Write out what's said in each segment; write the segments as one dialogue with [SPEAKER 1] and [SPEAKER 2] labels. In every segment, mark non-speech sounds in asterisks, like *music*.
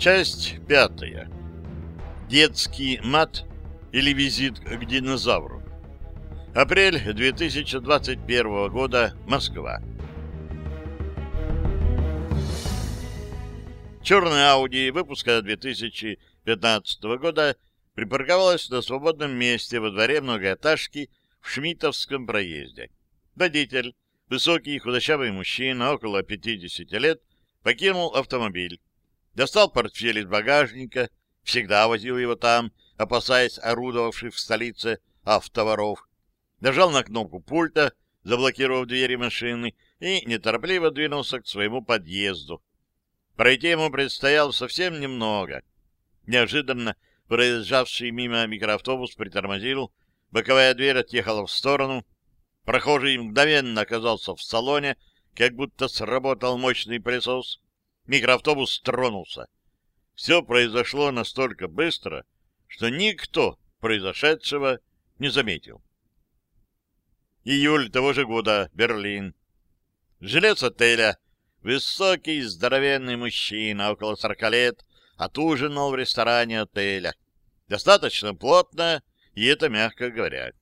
[SPEAKER 1] Часть пятая. Детский мат или визит к динозавру. Апрель 2021 года. Москва. Черная Ауди выпуска 2015 года припарковалась на свободном месте во дворе многоэтажки в Шмитовском проезде. Водитель, высокий худощавый мужчина, около 50 лет, покинул автомобиль достал портфель из багажника, всегда возил его там, опасаясь орудовавших в столице автоворов, нажал на кнопку пульта, заблокировав двери машины, и неторопливо двинулся к своему подъезду. Пройти ему предстояло совсем немного. Неожиданно проезжавший мимо микроавтобус притормозил, боковая дверь отъехала в сторону, прохожий мгновенно оказался в салоне, как будто сработал мощный пылесос. Микроавтобус тронулся. Все произошло настолько быстро, что никто произошедшего не заметил. Июль того же года. Берлин. Жилец отеля. Высокий, здоровенный мужчина, около сорока лет, отужинал в ресторане отеля. Достаточно плотно, и это мягко говоря.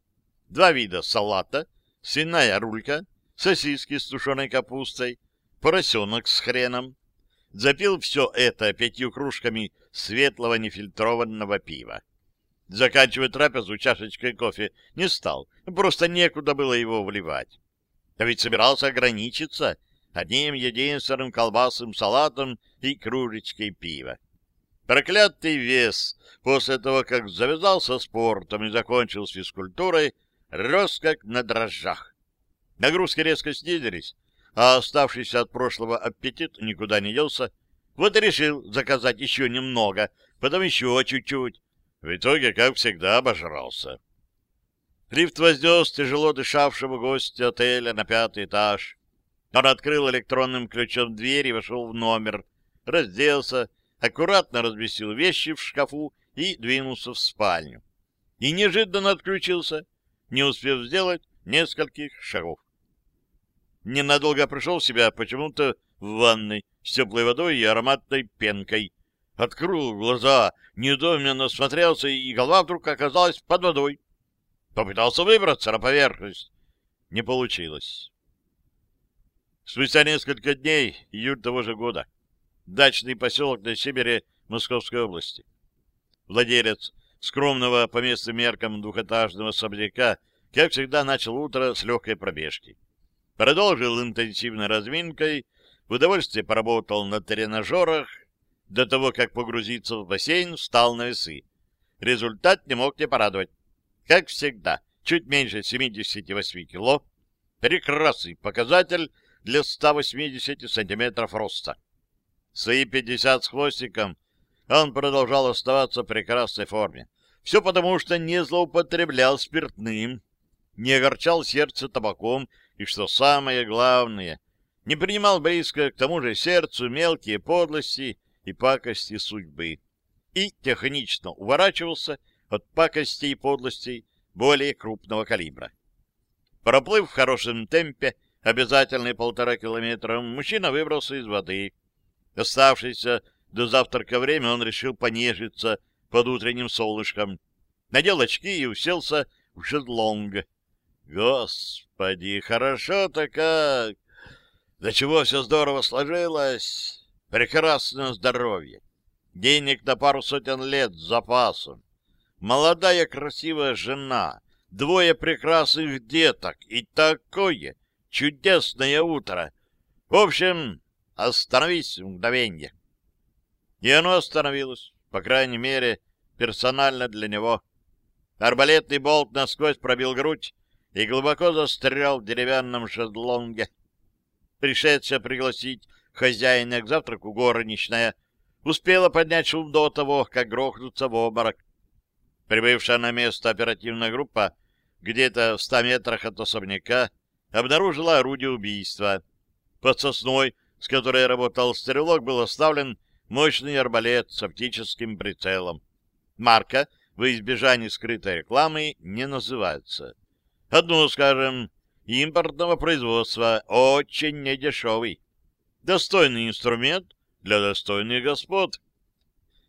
[SPEAKER 1] Два вида салата, свиная рулька, сосиски с тушеной капустой, поросенок с хреном, запил все это пятью кружками светлого нефильтрованного пива. Заканчивать трапезу чашечкой кофе не стал, просто некуда было его вливать. А ведь собирался ограничиться одним единственным колбасным салатом и кружечкой пива. Проклятый вес после того, как завязался спортом и закончил с физкультурой, рос как на дрожжах. Нагрузки резко снизились, а оставшийся от прошлого аппетит никуда не делся. Вот и решил заказать еще немного, потом еще чуть-чуть. В итоге, как всегда, обожрался. Лифт вознес тяжело дышавшего гостя отеля на пятый этаж. Он открыл электронным ключом дверь и вошел в номер, разделся, аккуратно разместил вещи в шкафу и двинулся в спальню. И неожиданно отключился, не успев сделать нескольких шагов ненадолго пришел в себя почему-то в ванной с теплой водой и ароматной пенкой. Открыл глаза, недоуменно смотрелся, и голова вдруг оказалась под водой. Попытался выбраться на поверхность. Не получилось. Спустя несколько дней, июль того же года, дачный поселок на севере Московской области. Владелец скромного по местным меркам двухэтажного особняка, как всегда, начал утро с легкой пробежки. Продолжил интенсивной разминкой, в удовольствие поработал на тренажерах, до того, как погрузиться в бассейн, встал на весы. Результат не мог не порадовать. Как всегда, чуть меньше 78 кило. Прекрасный показатель для 180 сантиметров роста. Свои 50 с хвостиком он продолжал оставаться в прекрасной форме. Все потому, что не злоупотреблял спиртным, не огорчал сердце табаком и, что самое главное, не принимал близко к тому же сердцу мелкие подлости и пакости судьбы и технично уворачивался от пакостей и подлостей более крупного калибра. Проплыв в хорошем темпе обязательные полтора километра, мужчина выбрался из воды. Оставшееся до завтрака время он решил понежиться под утренним солнышком, надел очки и уселся в шезлонг. Господи, хорошо-то как! До чего все здорово сложилось! Прекрасное здоровье! Денег на пару сотен лет с запасом! Молодая красивая жена! Двое прекрасных деток! И такое чудесное утро! В общем, остановись мгновенье! И оно остановилось, по крайней мере, персонально для него. Арбалетный болт насквозь пробил грудь, и глубоко застрял в деревянном шезлонге. Пришедшая пригласить хозяина к завтраку горничная успела поднять шум до того, как грохнуться в обморок. Прибывшая на место оперативная группа где-то в ста метрах от особняка обнаружила орудие убийства. Под сосной, с которой работал стрелок, был оставлен мощный арбалет с оптическим прицелом. Марка, во избежание скрытой рекламы, не называется. Одно, скажем, импортного производства, очень недешевый. Достойный инструмент для достойных господ.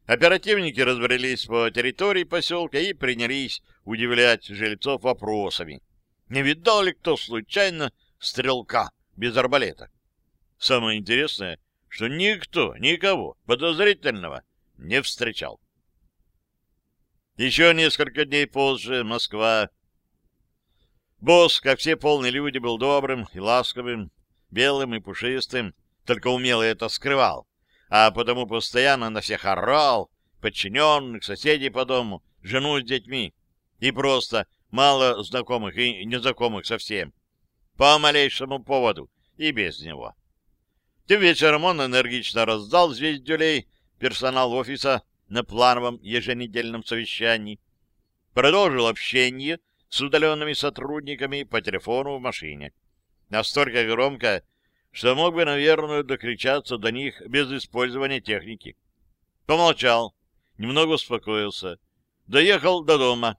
[SPEAKER 1] Оперативники разбрелись по территории поселка и принялись удивлять жильцов вопросами. Не видал ли кто случайно стрелка без арбалета? Самое интересное, что никто, никого подозрительного не встречал. Еще несколько дней позже Москва. Босс, как все полные люди, был добрым и ласковым, белым и пушистым, только умело это скрывал а потому постоянно на всех орал, подчиненных, соседей по дому, жену с детьми и просто мало знакомых и незнакомых совсем. По малейшему поводу и без него. Тем вечером он энергично раздал звездюлей персонал офиса на плановом еженедельном совещании, продолжил общение с удаленными сотрудниками по телефону в машине. Настолько громко, что мог бы, наверное, докричаться до них без использования техники. Помолчал, немного успокоился. Доехал до дома.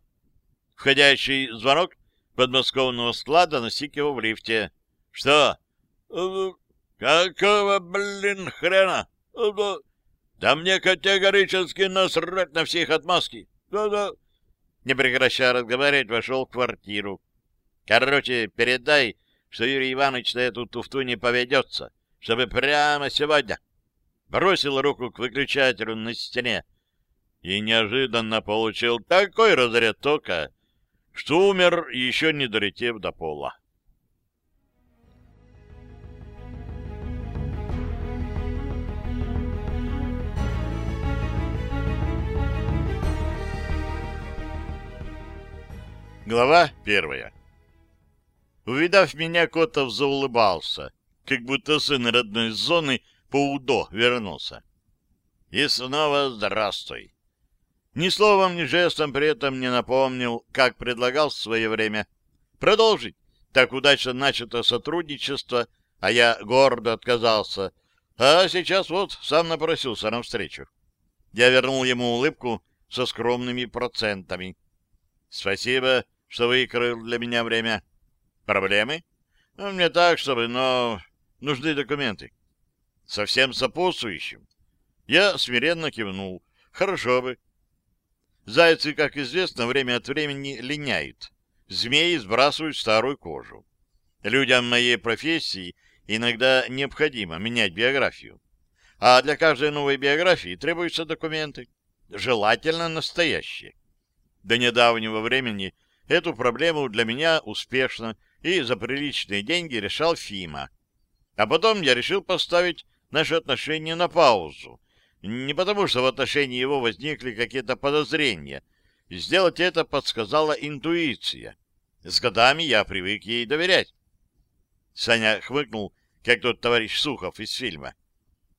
[SPEAKER 1] Входящий звонок подмосковного склада настиг его в лифте. — Что? «Э, — Какого, блин, хрена? Э, — Да мне категорически насрать на всех отмазки. Да-да. Не прекращая разговаривать, вошел в квартиру. — Короче, передай что Юрий Иванович на эту туфту не поведется, чтобы прямо сегодня бросил руку к выключателю на стене и неожиданно получил такой разряд тока, что умер, еще не долетев до пола. Глава первая Увидав меня, Котов заулыбался, как будто сын родной зоны по УДО вернулся. И снова здравствуй. Ни словом, ни жестом при этом не напомнил, как предлагал в свое время продолжить так удачно начато сотрудничество, а я гордо отказался, а сейчас вот сам напросился навстречу. Я вернул ему улыбку со скромными процентами. Спасибо, что выкрыл для меня время. Проблемы? Ну, мне так, чтобы, но нужны документы. Совсем сопутствующим. Я смиренно кивнул. Хорошо бы. Зайцы, как известно, время от времени линяют. Змеи сбрасывают старую кожу. Людям моей профессии иногда необходимо менять биографию. А для каждой новой биографии требуются документы, желательно настоящие. До недавнего времени эту проблему для меня успешно и за приличные деньги решал Фима. А потом я решил поставить наши отношения на паузу. Не потому, что в отношении его возникли какие-то подозрения. Сделать это подсказала интуиция. С годами я привык ей доверять. Саня хмыкнул, как тот товарищ Сухов из фильма.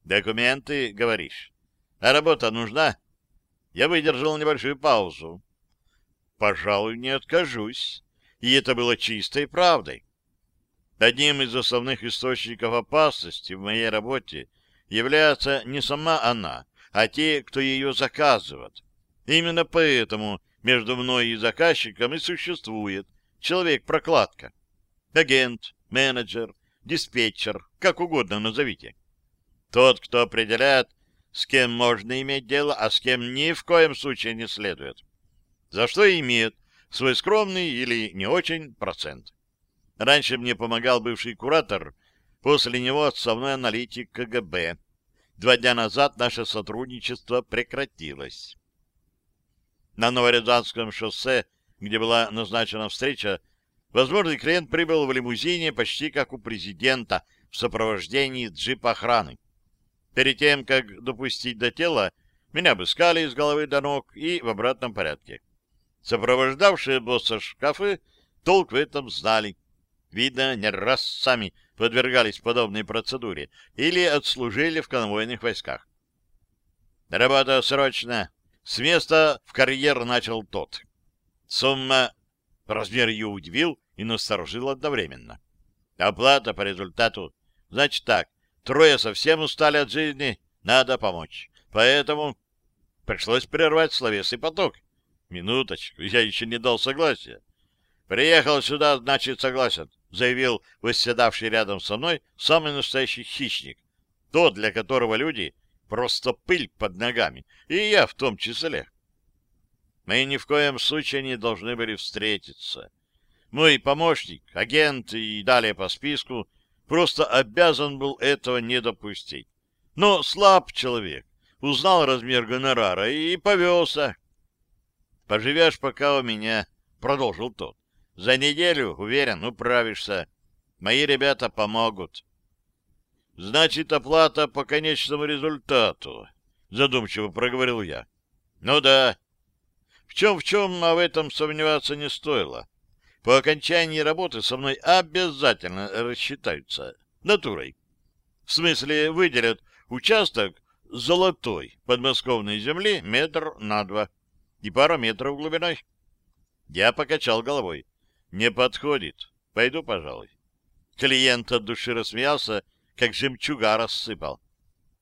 [SPEAKER 1] «Документы, говоришь. А работа нужна?» Я выдержал небольшую паузу. «Пожалуй, не откажусь и это было чистой правдой. Одним из основных источников опасности в моей работе является не сама она, а те, кто ее заказывает. Именно поэтому между мной и заказчиком и существует человек-прокладка. Агент, менеджер, диспетчер, как угодно назовите. Тот, кто определяет, с кем можно иметь дело, а с кем ни в коем случае не следует. За что имеет свой скромный или не очень процент. Раньше мне помогал бывший куратор, после него отставной аналитик КГБ. Два дня назад наше сотрудничество прекратилось. На Новорязанском шоссе, где была назначена встреча, возможный клиент прибыл в лимузине почти как у президента в сопровождении джипа охраны. Перед тем, как допустить до тела, меня обыскали с головы до ног и в обратном порядке. Сопровождавшие босса шкафы толк в этом знали. Видно, не раз сами подвергались подобной процедуре или отслужили в конвойных войсках. Работа срочно. С места в карьер начал тот. Сумма размер ее удивил и насторожил одновременно. Оплата по результату. Значит так, трое совсем устали от жизни, надо помочь. Поэтому пришлось прервать словесный поток. Минуточку, я еще не дал согласия. Приехал сюда, значит, согласен, заявил восседавший рядом со мной самый настоящий хищник. Тот, для которого люди просто пыль под ногами, и я в том числе. Мы ни в коем случае не должны были встретиться. Мой помощник, агент и далее по списку просто обязан был этого не допустить. Но слаб человек, узнал размер гонорара и повелся. «Поживешь пока у меня», — продолжил тот. «За неделю, уверен, управишься. Мои ребята помогут». «Значит, оплата по конечному результату», — задумчиво проговорил я. «Ну да. В чем-в чем, а в этом сомневаться не стоило. По окончании работы со мной обязательно рассчитаются. Натурой. В смысле, выделят участок золотой подмосковной земли метр на два и пара метров глубиной. Я покачал головой. Не подходит. Пойду, пожалуй. Клиент от души рассмеялся, как жемчуга рассыпал.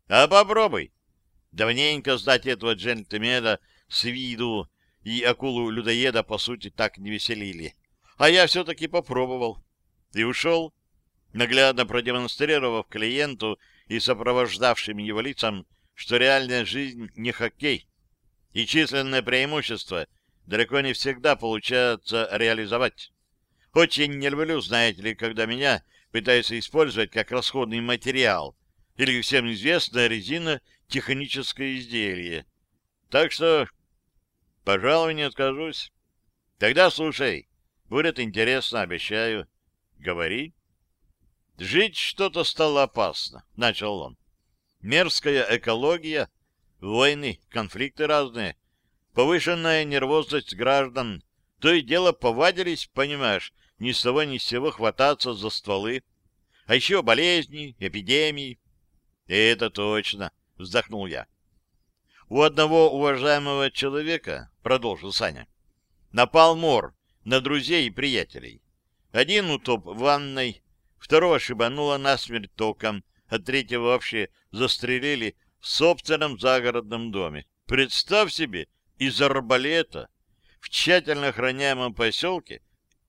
[SPEAKER 1] А попробуй. Давненько сдать этого джентльмена с виду и акулу-людоеда, по сути, так не веселили. А я все-таки попробовал. И ушел, наглядно продемонстрировав клиенту и сопровождавшим его лицам, что реальная жизнь не хоккей, и численное преимущество далеко не всегда получается реализовать. Очень не люблю, знаете ли, когда меня пытаются использовать как расходный материал или всем известная резина техническое изделие. Так что, пожалуй, не откажусь. Тогда слушай, будет интересно, обещаю. Говори. Жить что-то стало опасно, начал он. Мерзкая экология Войны, конфликты разные, повышенная нервозность граждан. То и дело повадились, понимаешь, ни с того ни с сего хвататься за стволы. А еще болезни, эпидемии. Это точно, вздохнул я. У одного уважаемого человека, продолжил Саня, напал мор на друзей и приятелей. Один утоп в ванной, второго шибануло насмерть током, а третьего вообще застрелили в собственном загородном доме. Представь себе, из арбалета в тщательно охраняемом поселке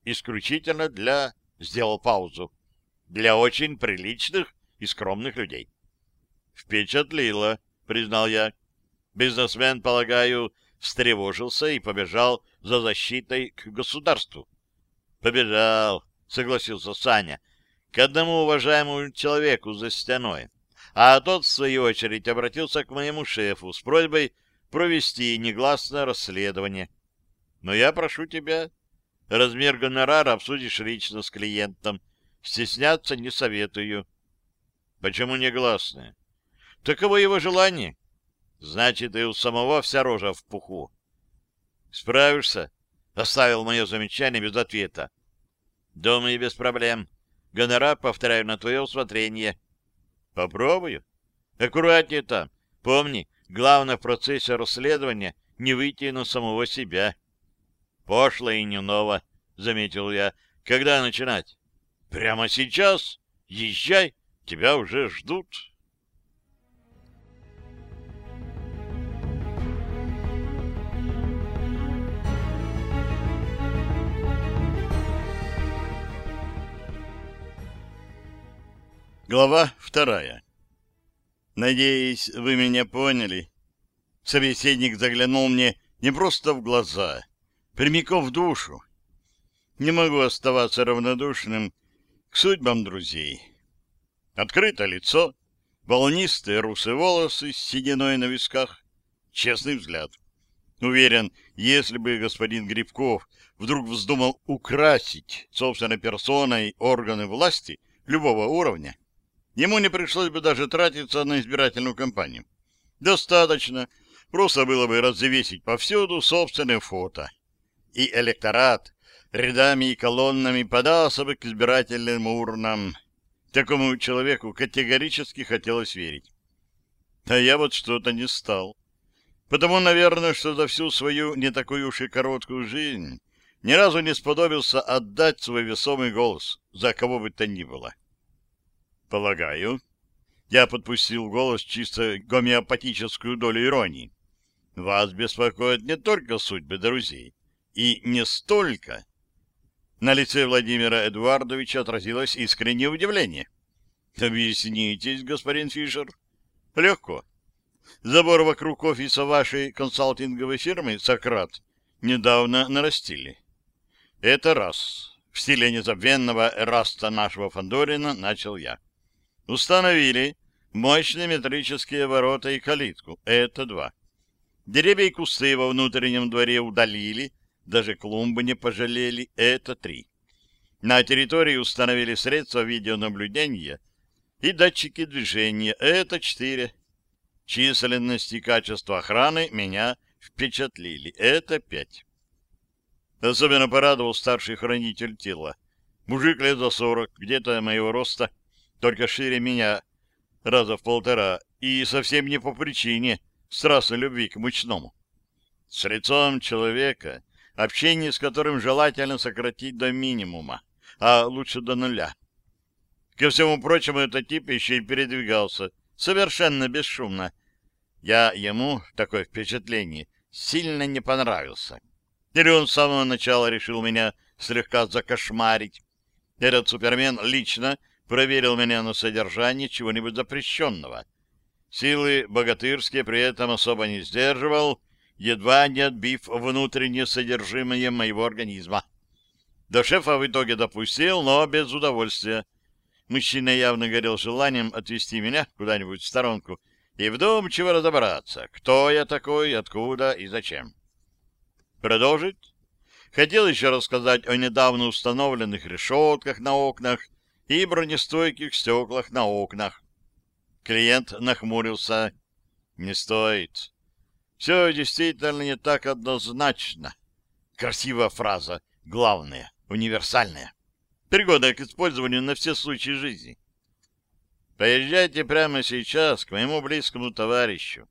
[SPEAKER 1] исключительно для... Сделал паузу. Для очень приличных и скромных людей. Впечатлило, признал я. Бизнесмен, полагаю, встревожился и побежал за защитой к государству. Побежал, согласился Саня, к одному уважаемому человеку за стеной а тот, в свою очередь, обратился к моему шефу с просьбой провести негласное расследование. Но я прошу тебя, размер гонорара обсудишь лично с клиентом. Стесняться не советую. Почему негласное? Таково его желание. Значит, и у самого вся рожа в пуху. Справишься? Оставил мое замечание без ответа. Думаю, без проблем. Гонорар, повторяю, на твое усмотрение. Попробую. Аккуратнее там. Помни, главное в процессе расследования не выйти на самого себя. Пошло и не ново, заметил я. Когда начинать? Прямо сейчас? Езжай, тебя уже ждут. Глава вторая. Надеюсь, вы меня поняли. Собеседник заглянул мне не просто в глаза, прямиком в душу. Не могу оставаться равнодушным к судьбам друзей. Открыто лицо, волнистые русые волосы с сединой на висках, честный взгляд. Уверен, если бы господин Грибков вдруг вздумал украсить собственной персоной органы власти любого уровня, Ему не пришлось бы даже тратиться на избирательную кампанию. Достаточно просто было бы развесить повсюду собственное фото. И электорат рядами и колоннами подался бы к избирательным урнам. Такому человеку категорически хотелось верить. А я вот что-то не стал. Потому, наверное, что за всю свою не такую уж и короткую жизнь ни разу не сподобился отдать свой весомый голос за кого бы то ни было. Полагаю. Я подпустил голос чисто гомеопатическую долю иронии. Вас беспокоят не только судьбы друзей. И не столько. На лице Владимира Эдуардовича отразилось искреннее удивление. Объяснитесь, господин Фишер. Легко. Забор вокруг офиса вашей консалтинговой фирмы «Сократ» недавно нарастили. Это раз. В стиле незабвенного раста нашего Фандорина начал я. Установили мощные метрические ворота и калитку. Это два. Деревья и кусты во внутреннем дворе удалили, даже клумбы не пожалели. Это три. На территории установили средства видеонаблюдения и датчики движения. Это четыре. Численность и качество охраны меня впечатлили. Это пять. Особенно порадовал старший хранитель тела. Мужик лет за сорок, где-то моего роста, только шире меня раза в полтора, и совсем не по причине страстной любви к мучному. С лицом человека, общение с которым желательно сократить до минимума, а лучше до нуля. Ко всему прочему, этот тип еще и передвигался совершенно бесшумно. Я ему, такое впечатление, сильно не понравился. Или он с самого начала решил меня слегка закошмарить. Этот супермен лично проверил меня на содержание чего-нибудь запрещенного. Силы богатырские при этом особо не сдерживал, едва не отбив внутреннее содержимое моего организма. До шефа в итоге допустил, но без удовольствия. Мужчина явно горел желанием отвести меня куда-нибудь в сторонку и вдумчиво разобраться, кто я такой, откуда и зачем. Продолжить? Хотел еще рассказать о недавно установленных решетках на окнах и бронестойких стеклах на окнах. Клиент нахмурился. Не стоит. Все действительно не так однозначно. Красивая фраза, главная, универсальная. Пригодная к использованию на все случаи жизни. Поезжайте прямо сейчас к моему близкому товарищу.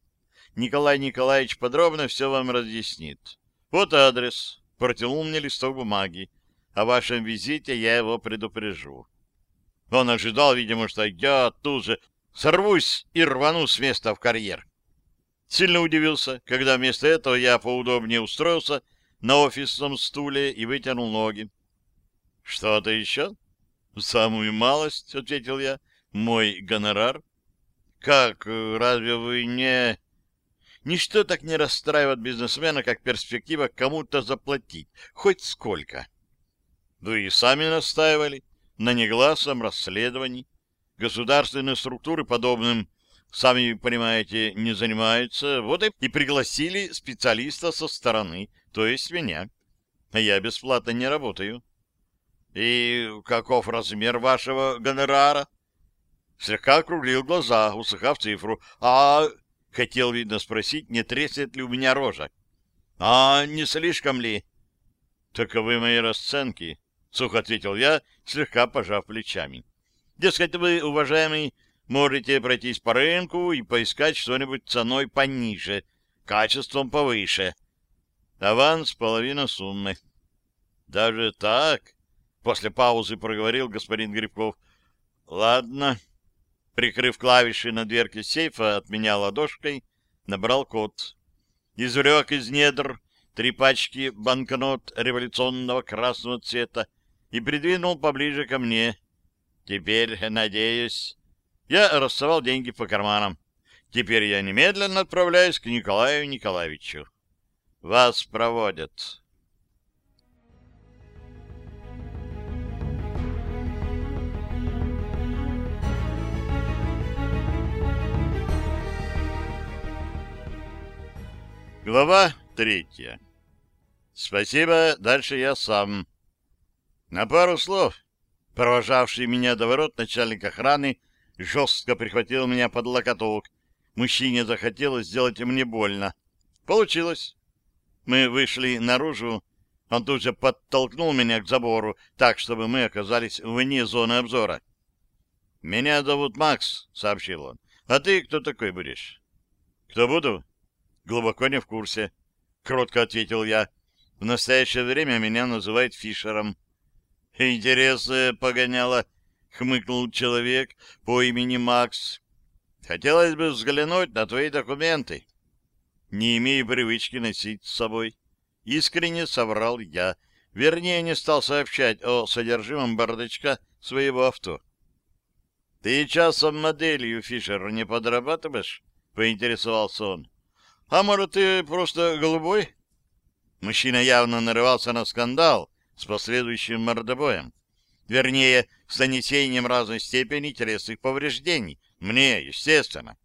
[SPEAKER 1] Николай Николаевич подробно все вам разъяснит. Вот адрес. Протянул мне листок бумаги. О вашем визите я его предупрежу. Он ожидал, видимо, что я тут же сорвусь и рвану с места в карьер. Сильно удивился, когда вместо этого я поудобнее устроился на офисном стуле и вытянул ноги. — Что-то еще? — Самую малость, — ответил я. — Мой гонорар. — Как, разве вы не... Ничто так не расстраивает бизнесмена, как перспектива кому-то заплатить, хоть сколько. Вы и сами настаивали на негласном расследовании. Государственные структуры подобным, сами понимаете, не занимаются. Вот и пригласили специалиста со стороны, то есть меня. Я бесплатно не работаю. И каков размер вашего гонорара? Слегка округлил глаза, услыхав цифру. А Хотел, видно, спросить, не треснет ли у меня рожа. — А не слишком ли? — Таковы мои расценки, — сухо ответил я, слегка пожав плечами. — Дескать, вы, уважаемый, можете пройтись по рынку и поискать что-нибудь ценой пониже, качеством повыше. Аванс — половина суммы. — Даже так? — после паузы проговорил господин Грибков. — Ладно. — Прикрыв клавиши на дверке сейфа от меня ладошкой, набрал код. Извлек из недр три пачки банкнот революционного красного цвета и придвинул поближе ко мне. Теперь, надеюсь, я рассовал деньги по карманам. Теперь я немедленно отправляюсь к Николаю Николаевичу. Вас проводят. Глава третья. Спасибо, дальше я сам. На пару слов. Провожавший меня до ворот начальник охраны жестко прихватил меня под локоток. Мужчине захотелось сделать мне больно. Получилось. Мы вышли наружу. Он тут же подтолкнул меня к забору, так, чтобы мы оказались вне зоны обзора. «Меня зовут Макс», — сообщил он. «А ты кто такой будешь?» «Кто буду?» глубоко не в курсе. Кротко ответил я. В настоящее время меня называют Фишером. Интересное погоняло, хмыкнул человек по имени Макс. Хотелось бы взглянуть на твои документы. Не имею привычки носить с собой. Искренне соврал я. Вернее, не стал сообщать о содержимом бардачка своего авто. — Ты часом моделью, Фишер, не подрабатываешь? — поинтересовался он. — А может, ты просто голубой? Мужчина явно нарывался на скандал с последующим мордобоем. Вернее, с нанесением разной степени телесных повреждений. Мне, естественно.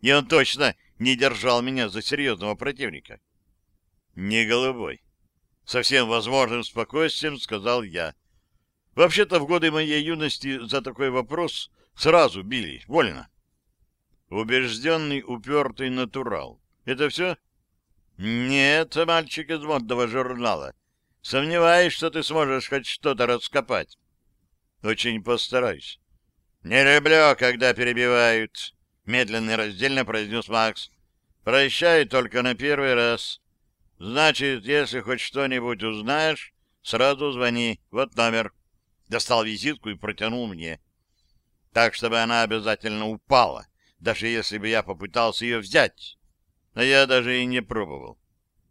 [SPEAKER 1] И он точно не держал меня за серьезного противника. Не голубой. Совсем возможным спокойствием сказал я. Вообще-то в годы моей юности за такой вопрос сразу били, вольно. Убежденный, упертый натурал. Это все? Нет, мальчик из модного журнала. Сомневаюсь, что ты сможешь хоть что-то раскопать. Очень постараюсь. Не люблю, когда перебивают, медленно и раздельно произнес Макс. Прощай только на первый раз. Значит, если хоть что-нибудь узнаешь, сразу звони. Вот номер. Достал визитку и протянул мне. Так, чтобы она обязательно упала, даже если бы я попытался ее взять. Но я даже и не пробовал.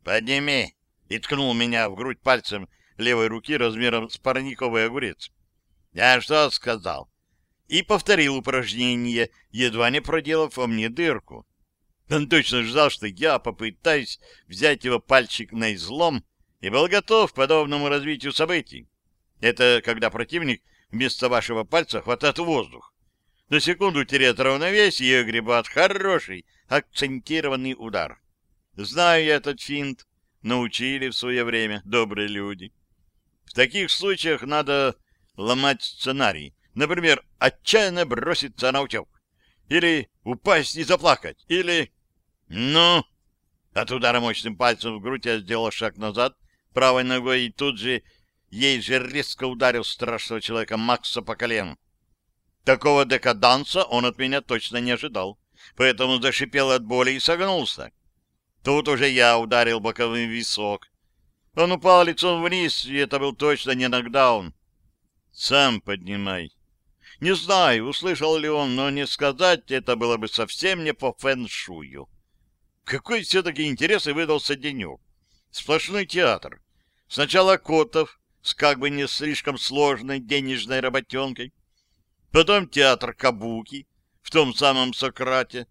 [SPEAKER 1] «Подними!» И ткнул меня в грудь пальцем левой руки размером с парниковый огурец. Я что сказал? И повторил упражнение, едва не проделав во мне дырку. Он точно ждал, что я попытаюсь взять его пальчик на излом и был готов к подобному развитию событий. Это когда противник вместо вашего пальца хватает воздух. На секунду теряет равновесие и огребает хороший акцентированный удар. Знаю я этот финт, научили в свое время добрые люди. В таких случаях надо ломать сценарий. Например, отчаянно броситься на утек. Или упасть и заплакать. Или... Ну... От удара мощным пальцем в грудь я сделал шаг назад, правой ногой, и тут же ей же резко ударил страшного человека Макса по колену. Такого декаданса он от меня точно не ожидал, поэтому зашипел от боли и согнулся. Тут уже я ударил боковым висок. Он упал лицом вниз, и это был точно не нокдаун. Сам поднимай. Не знаю, услышал ли он, но не сказать это было бы совсем не по фэншую. Какой все-таки интересный выдался денек. Сплошной театр. Сначала Котов с как бы не слишком сложной денежной работенкой. Потом театр Кабуки в том самом Сократе.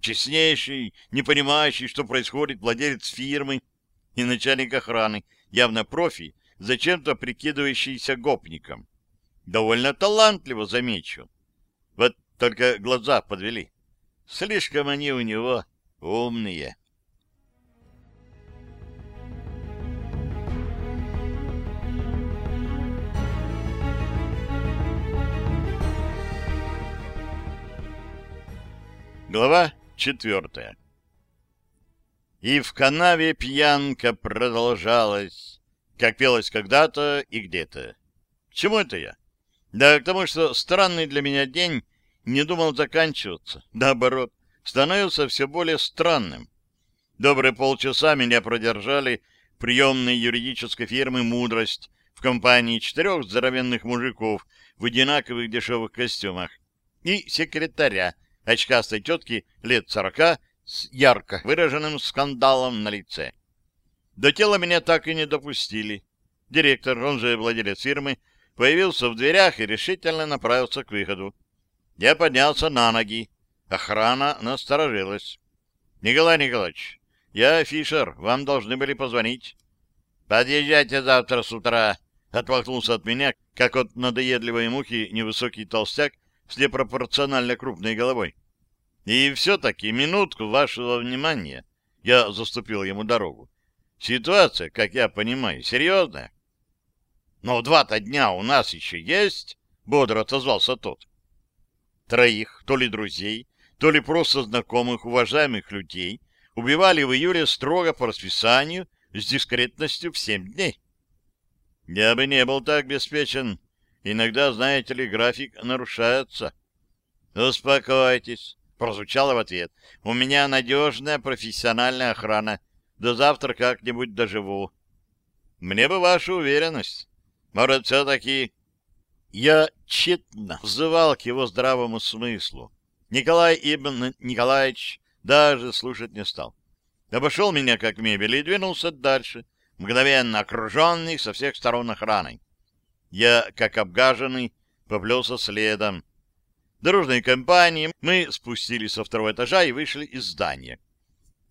[SPEAKER 1] Честнейший, не понимающий, что происходит, владелец фирмы и начальник охраны, явно профи, зачем-то прикидывающийся гопником. Довольно талантливо, замечу. Вот только глаза подвели. Слишком они у него умные. Глава четвертая И в канаве пьянка продолжалась, как пелось когда-то и где-то. К чему это я? Да к тому, что странный для меня день не думал заканчиваться. Наоборот, становился все более странным. Добрые полчаса меня продержали приемной юридической фирмы «Мудрость» в компании четырех здоровенных мужиков в одинаковых дешевых костюмах и секретаря, очкастой тетки лет сорока с ярко выраженным скандалом на лице. До тела меня так и не допустили. Директор, он же владелец фирмы, появился в дверях и решительно направился к выходу. Я поднялся на ноги. Охрана насторожилась. — Николай Николаевич, я Фишер, вам должны были позвонить. — Подъезжайте завтра с утра, — оттолкнулся от меня, как от надоедливой мухи невысокий толстяк с непропорционально крупной головой. — И все-таки минутку вашего внимания. Я заступил ему дорогу. Ситуация, как я понимаю, серьезная. Но два-то дня у нас еще есть, — бодро отозвался тот. Троих, то ли друзей, то ли просто знакомых, уважаемых людей, убивали в июле строго по расписанию с дискретностью в семь дней. Я бы не был так обеспечен. Иногда, знаете ли, график нарушается. Успокойтесь, прозвучало в ответ. У меня надежная профессиональная охрана. До завтра как-нибудь доживу. Мне бы ваша уверенность. Может, все-таки... Я тщетно взывал к его здравому смыслу. Николай Ибн Николаевич даже слушать не стал. Обошел меня как мебель и двинулся дальше, мгновенно окруженный со всех сторон охраной. Я, как обгаженный, поплелся следом. дорожной компании мы спустились со второго этажа и вышли из здания.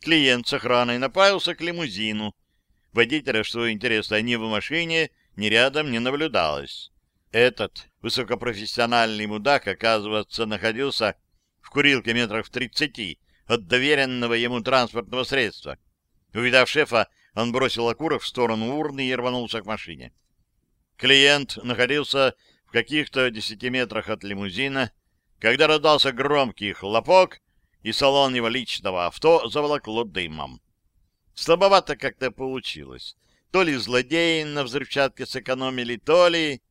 [SPEAKER 1] Клиент с охраной направился к лимузину. Водителя, что интересно, ни в машине, ни рядом не наблюдалось. Этот высокопрофессиональный мудак, оказывается, находился в курилке метрах в тридцати от доверенного ему транспортного средства. Увидав шефа, он бросил окурок в сторону урны и рванулся к машине. Клиент находился в каких-то десяти метрах от лимузина, когда раздался громкий хлопок, и салон его личного авто заволокло дымом. Слабовато как-то получилось. То ли злодеи на взрывчатке сэкономили, то ли...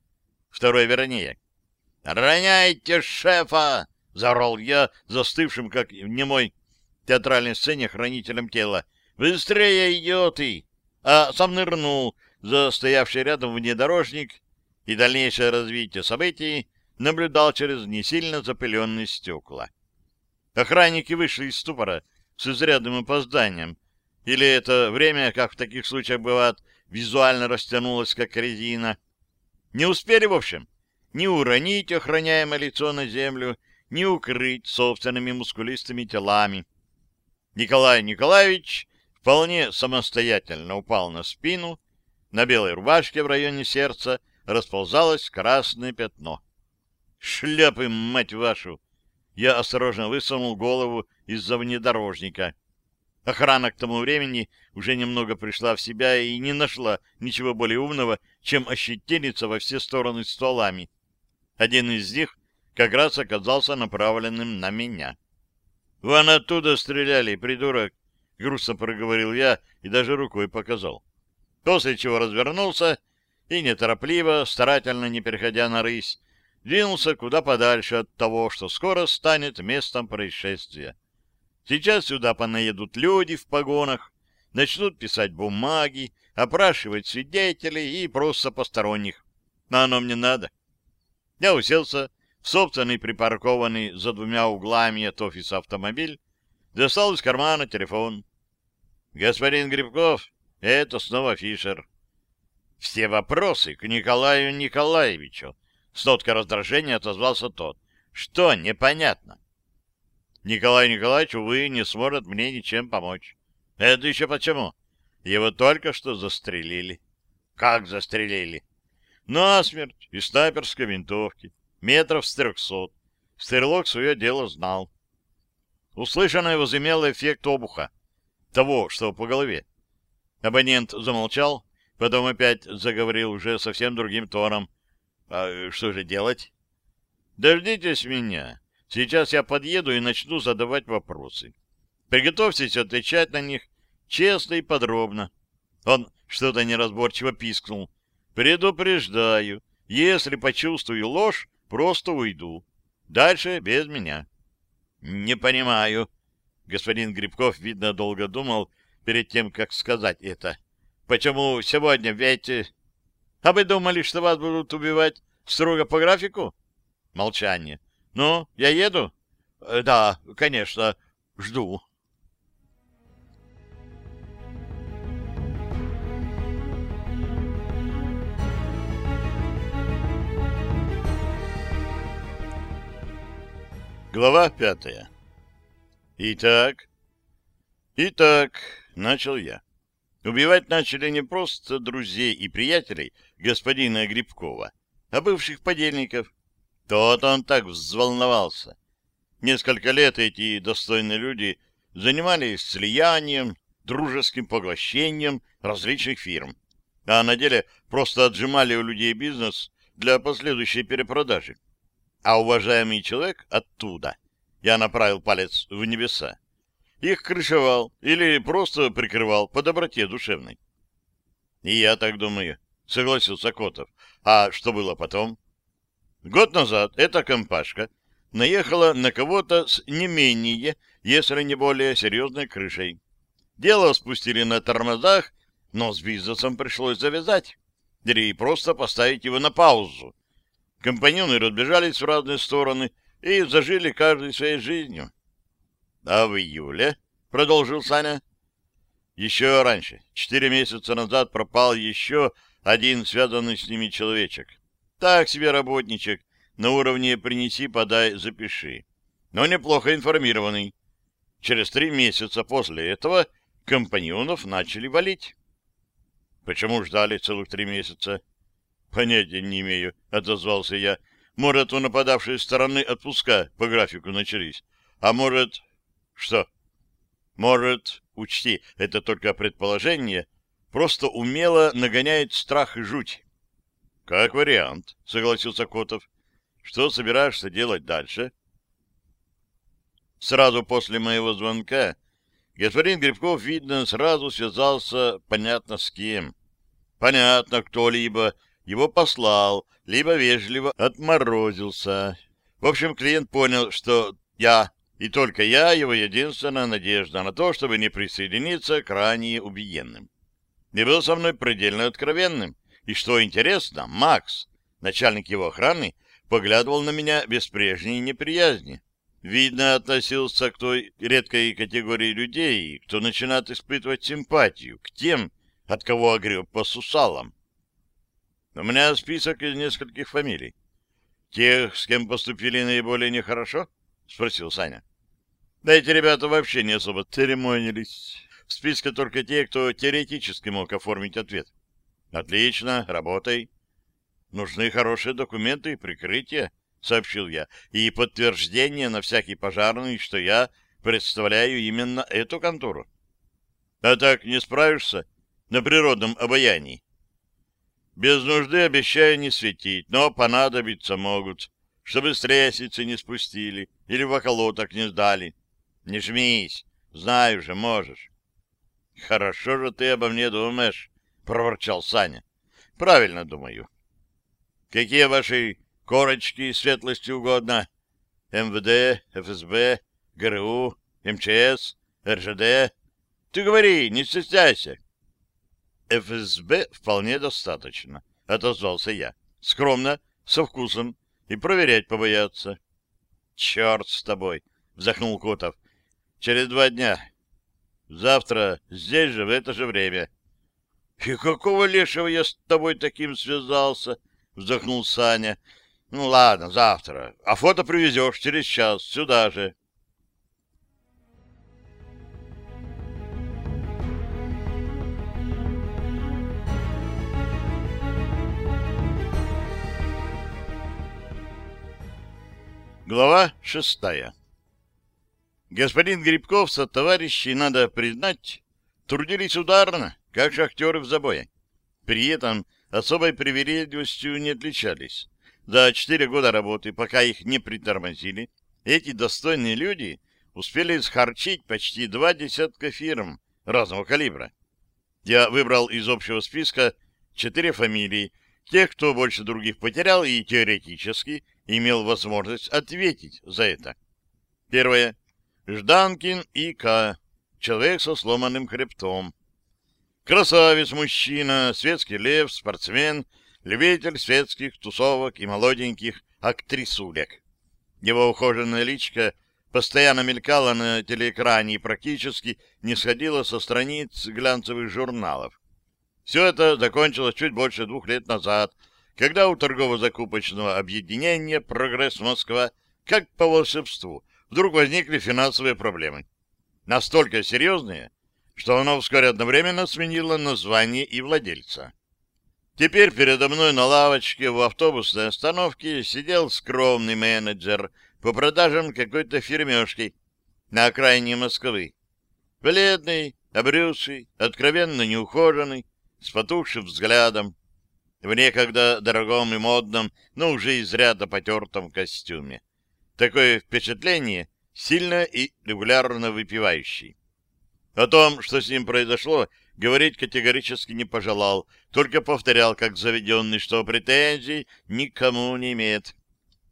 [SPEAKER 1] Второе вернее. «Роняйте шефа!» — заорал я, застывшим, как в немой театральной сцене, хранителем тела. «Быстрее, идиоты!» А сам нырнул за стоявший рядом внедорожник, и дальнейшее развитие событий наблюдал через не сильно запыленные стекла. Охранники вышли из ступора с изрядным опозданием, или это время, как в таких случаях бывает, визуально растянулось, как резина. Не успели, в общем, ни уронить охраняемое лицо на землю, ни укрыть собственными мускулистыми телами. Николай Николаевич вполне самостоятельно упал на спину, на белой рубашке в районе сердца расползалось красное пятно. «Шляпы, мать вашу!» Я осторожно высунул голову из-за внедорожника. Охрана к тому времени уже немного пришла в себя и не нашла ничего более умного, чем ощетиниться во все стороны стволами. Один из них как раз оказался направленным на меня. — Вон оттуда стреляли, придурок! — грустно проговорил я и даже рукой показал. После чего развернулся и неторопливо, старательно не переходя на рысь, двинулся куда подальше от того, что скоро станет местом происшествия. Сейчас сюда понаедут люди в погонах, начнут писать бумаги, опрашивать свидетелей и просто посторонних. Но оно мне надо. Я уселся в собственный припаркованный за двумя углами от офиса автомобиль, достал из кармана телефон. «Господин Грибков, это снова Фишер». «Все вопросы к Николаю Николаевичу», с ноткой раздражения отозвался тот. Что непонятно? Николай Николаевич, увы, не сможет мне ничем помочь. Это еще почему? Его только что застрелили. Как застрелили? Насмерть из снайперской винтовки. Метров с трехсот. Стрелок свое дело знал. Услышанное возымело эффект обуха. Того, что по голове. Абонент замолчал, потом опять заговорил уже совсем другим тоном. А что же делать? Дождитесь меня. Сейчас я подъеду и начну задавать вопросы. Приготовьтесь отвечать на них честно и подробно. Он что-то неразборчиво пискнул. Предупреждаю, если почувствую ложь, просто уйду. Дальше без меня. Не понимаю. Господин Грибков, видно, долго думал перед тем, как сказать это. Почему сегодня ведь а вы думали, что вас будут убивать строго по графику? Молчание. Ну, я еду? Э, да, конечно. Жду. Глава пятая. Итак, итак, начал я. Убивать начали не просто друзей и приятелей господина Грибкова, а бывших подельников. Тот он так взволновался. Несколько лет эти достойные люди занимались слиянием, дружеским поглощением различных фирм, а на деле просто отжимали у людей бизнес для последующей перепродажи. А уважаемый человек оттуда, я направил палец в небеса, их крышевал или просто прикрывал по доброте душевной. И я так думаю, согласился Котов. А что было потом? Год назад эта компашка наехала на кого-то с не менее, если не более серьезной крышей. Дело спустили на тормозах, но с бизнесом пришлось завязать или просто поставить его на паузу. Компаньоны разбежались в разные стороны и зажили каждой своей жизнью. А в июле, — продолжил Саня, — еще раньше, четыре месяца назад пропал еще один связанный с ними человечек. Так себе работничек, на уровне «принеси, подай, запиши», но неплохо информированный. Через три месяца после этого компаньонов начали валить. Почему ждали целых три месяца? Понятия не имею, отозвался я. Может, у нападавшей стороны отпуска по графику начались. А может... Что? Может, учти, это только предположение, просто умело нагоняет страх и жуть. Как вариант, согласился Котов. Что собираешься делать дальше? Сразу после моего звонка господин Грибков, видно, сразу связался понятно с кем. Понятно, кто-либо его послал, либо вежливо отморозился. В общем, клиент понял, что я и только я его единственная надежда на то, чтобы не присоединиться к ранее убиенным. И был со мной предельно откровенным. И что интересно, Макс, начальник его охраны, поглядывал на меня без прежней неприязни. Видно, относился к той редкой категории людей, кто начинает испытывать симпатию к тем, от кого огреб по сусалам. У меня список из нескольких фамилий. Тех, с кем поступили наиболее нехорошо? — спросил Саня. Да эти ребята вообще не особо церемонились. В списке только те, кто теоретически мог оформить ответ. Отлично, работай. Нужны хорошие документы и прикрытие, сообщил я, и подтверждение на всякий пожарный, что я представляю именно эту контору. А так не справишься на природном обаянии. Без нужды обещаю не светить, но понадобиться могут, чтобы с лестницы не спустили или в околоток не сдали. Не жмись, знаю же, можешь. Хорошо же ты обо мне думаешь, проворчал Саня. Правильно думаю. Какие ваши корочки светлости угодно? МВД, ФСБ, ГРУ, МЧС, РЖД? Ты говори, не стесняйся. ФСБ вполне достаточно, отозвался я. Скромно, со вкусом, и проверять побояться. Черт с тобой, вздохнул Котов. Через два дня. Завтра здесь же, в это же время. — И какого лешего я с тобой таким связался? — вздохнул Саня. — Ну, ладно, завтра. А фото привезешь через час, сюда же. Глава шестая Господин Грибков со товарищей, надо признать, трудились ударно, как шахтеры в забое. При этом особой привередливостью не отличались. За четыре года работы, пока их не притормозили, эти достойные люди успели схарчить почти два десятка фирм разного калибра. Я выбрал из общего списка четыре фамилии, тех, кто больше других потерял и теоретически имел возможность ответить за это. Первое. Жданкин И.К. Человек со сломанным хребтом. Красавец мужчина, светский лев, спортсмен, любитель светских тусовок и молоденьких актрисулек. Его ухоженная личка постоянно мелькала на телеэкране и практически не сходила со страниц глянцевых журналов. Все это закончилось чуть больше двух лет назад, когда у торгово-закупочного объединения «Прогресс Москва» как по волшебству вдруг возникли финансовые проблемы. Настолько серьезные, что оно вскоре одновременно сменило название и владельца. Теперь передо мной на лавочке в автобусной остановке сидел скромный менеджер по продажам какой-то фирмешки на окраине Москвы. Бледный, обрюзший, откровенно неухоженный, с потухшим взглядом, в некогда дорогом и модном, но уже изрядно потертом костюме. Такое впечатление сильно и регулярно выпивающий. О том, что с ним произошло, говорить категорически не пожелал, только повторял, как заведенный, что претензий никому не имеет.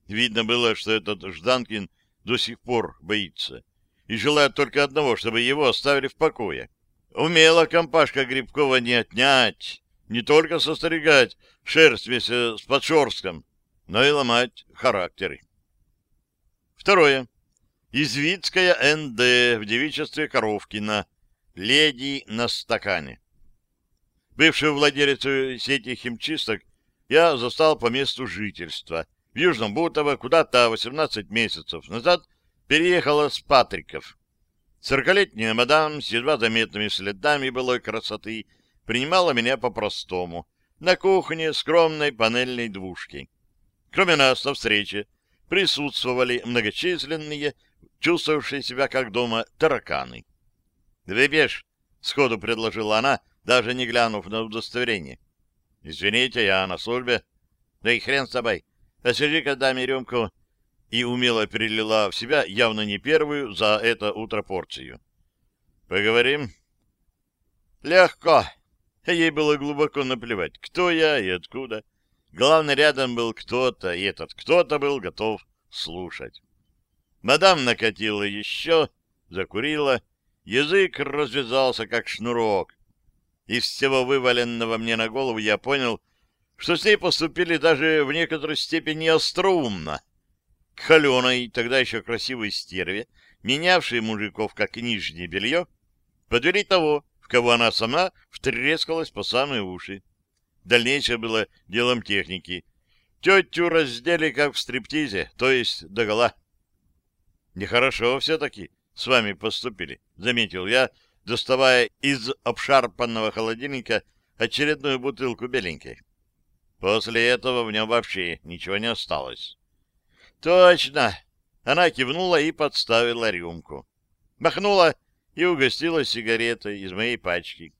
[SPEAKER 1] Видно было, что этот Жданкин до сих пор боится и желает только одного, чтобы его оставили в покое. Умела компашка Грибкова не отнять, не только состригать шерсть вместе с подшерстком, но и ломать характеры. Второе. Извитская НД в девичестве Коровкина. Леди на стакане. Бывшую владелицу сети химчисток я застал по месту жительства, в Южном Бутово куда-то 18 месяцев назад переехала с Патриков. Сорокалетняя мадам с едва заметными следами былой красоты принимала меня по-простому, на кухне скромной панельной двушки. Кроме нас на встрече присутствовали многочисленные, чувствовавшие себя как дома, тараканы. «Выпьешь?» — сходу предложила она, даже не глянув на удостоверение. «Извините, я на службе». «Да и хрен с тобой. Освежи-ка даме рюмку». И умело перелила в себя явно не первую за это утро порцию. «Поговорим?» «Легко». Ей было глубоко наплевать, кто я и откуда. Главное, рядом был кто-то, и этот кто-то был готов слушать. Мадам накатила еще, закурила, язык развязался, как шнурок. Из всего вываленного мне на голову я понял, что с ней поступили даже в некоторой степени остроумно. К холеной, тогда еще красивой стерве, менявшей мужиков как нижнее белье, подвели того, в кого она сама втрескалась по самые уши. Дальнейшее было делом техники. Тетю раздели, как в стриптизе, то есть догола. Нехорошо все-таки с вами поступили, — заметил я, доставая из обшарпанного холодильника очередную бутылку беленькой. После этого в нем вообще ничего не осталось. Точно! Она кивнула и подставила рюмку. Махнула и угостила сигаретой из моей пачки.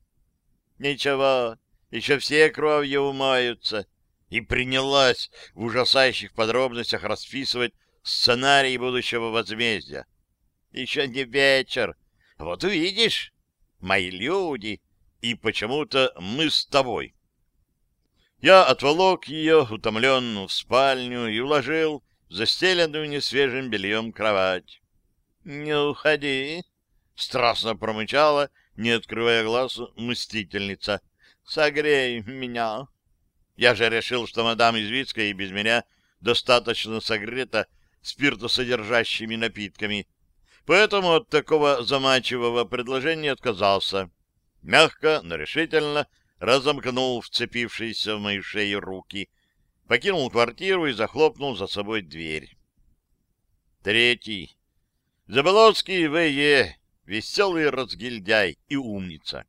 [SPEAKER 1] Ничего, еще все кровью умаются. И принялась в ужасающих подробностях расписывать сценарий будущего возмездия. Еще не вечер. Вот увидишь, мои люди, и почему-то мы с тобой. Я отволок ее, утомленную, в спальню и уложил в застеленную несвежим бельем кровать. — Не уходи, — страстно промычала, не открывая глаз, мстительница. — Согрей меня. Я же решил, что мадам Извицкая и без меня достаточно согрета спиртосодержащими напитками, поэтому от такого заманчивого предложения отказался. Мягко, но решительно разомкнул вцепившиеся в мою шею руки, покинул квартиру и захлопнул за собой дверь. Третий. Заболоцкий В.Е. Веселый разгильдяй и умница.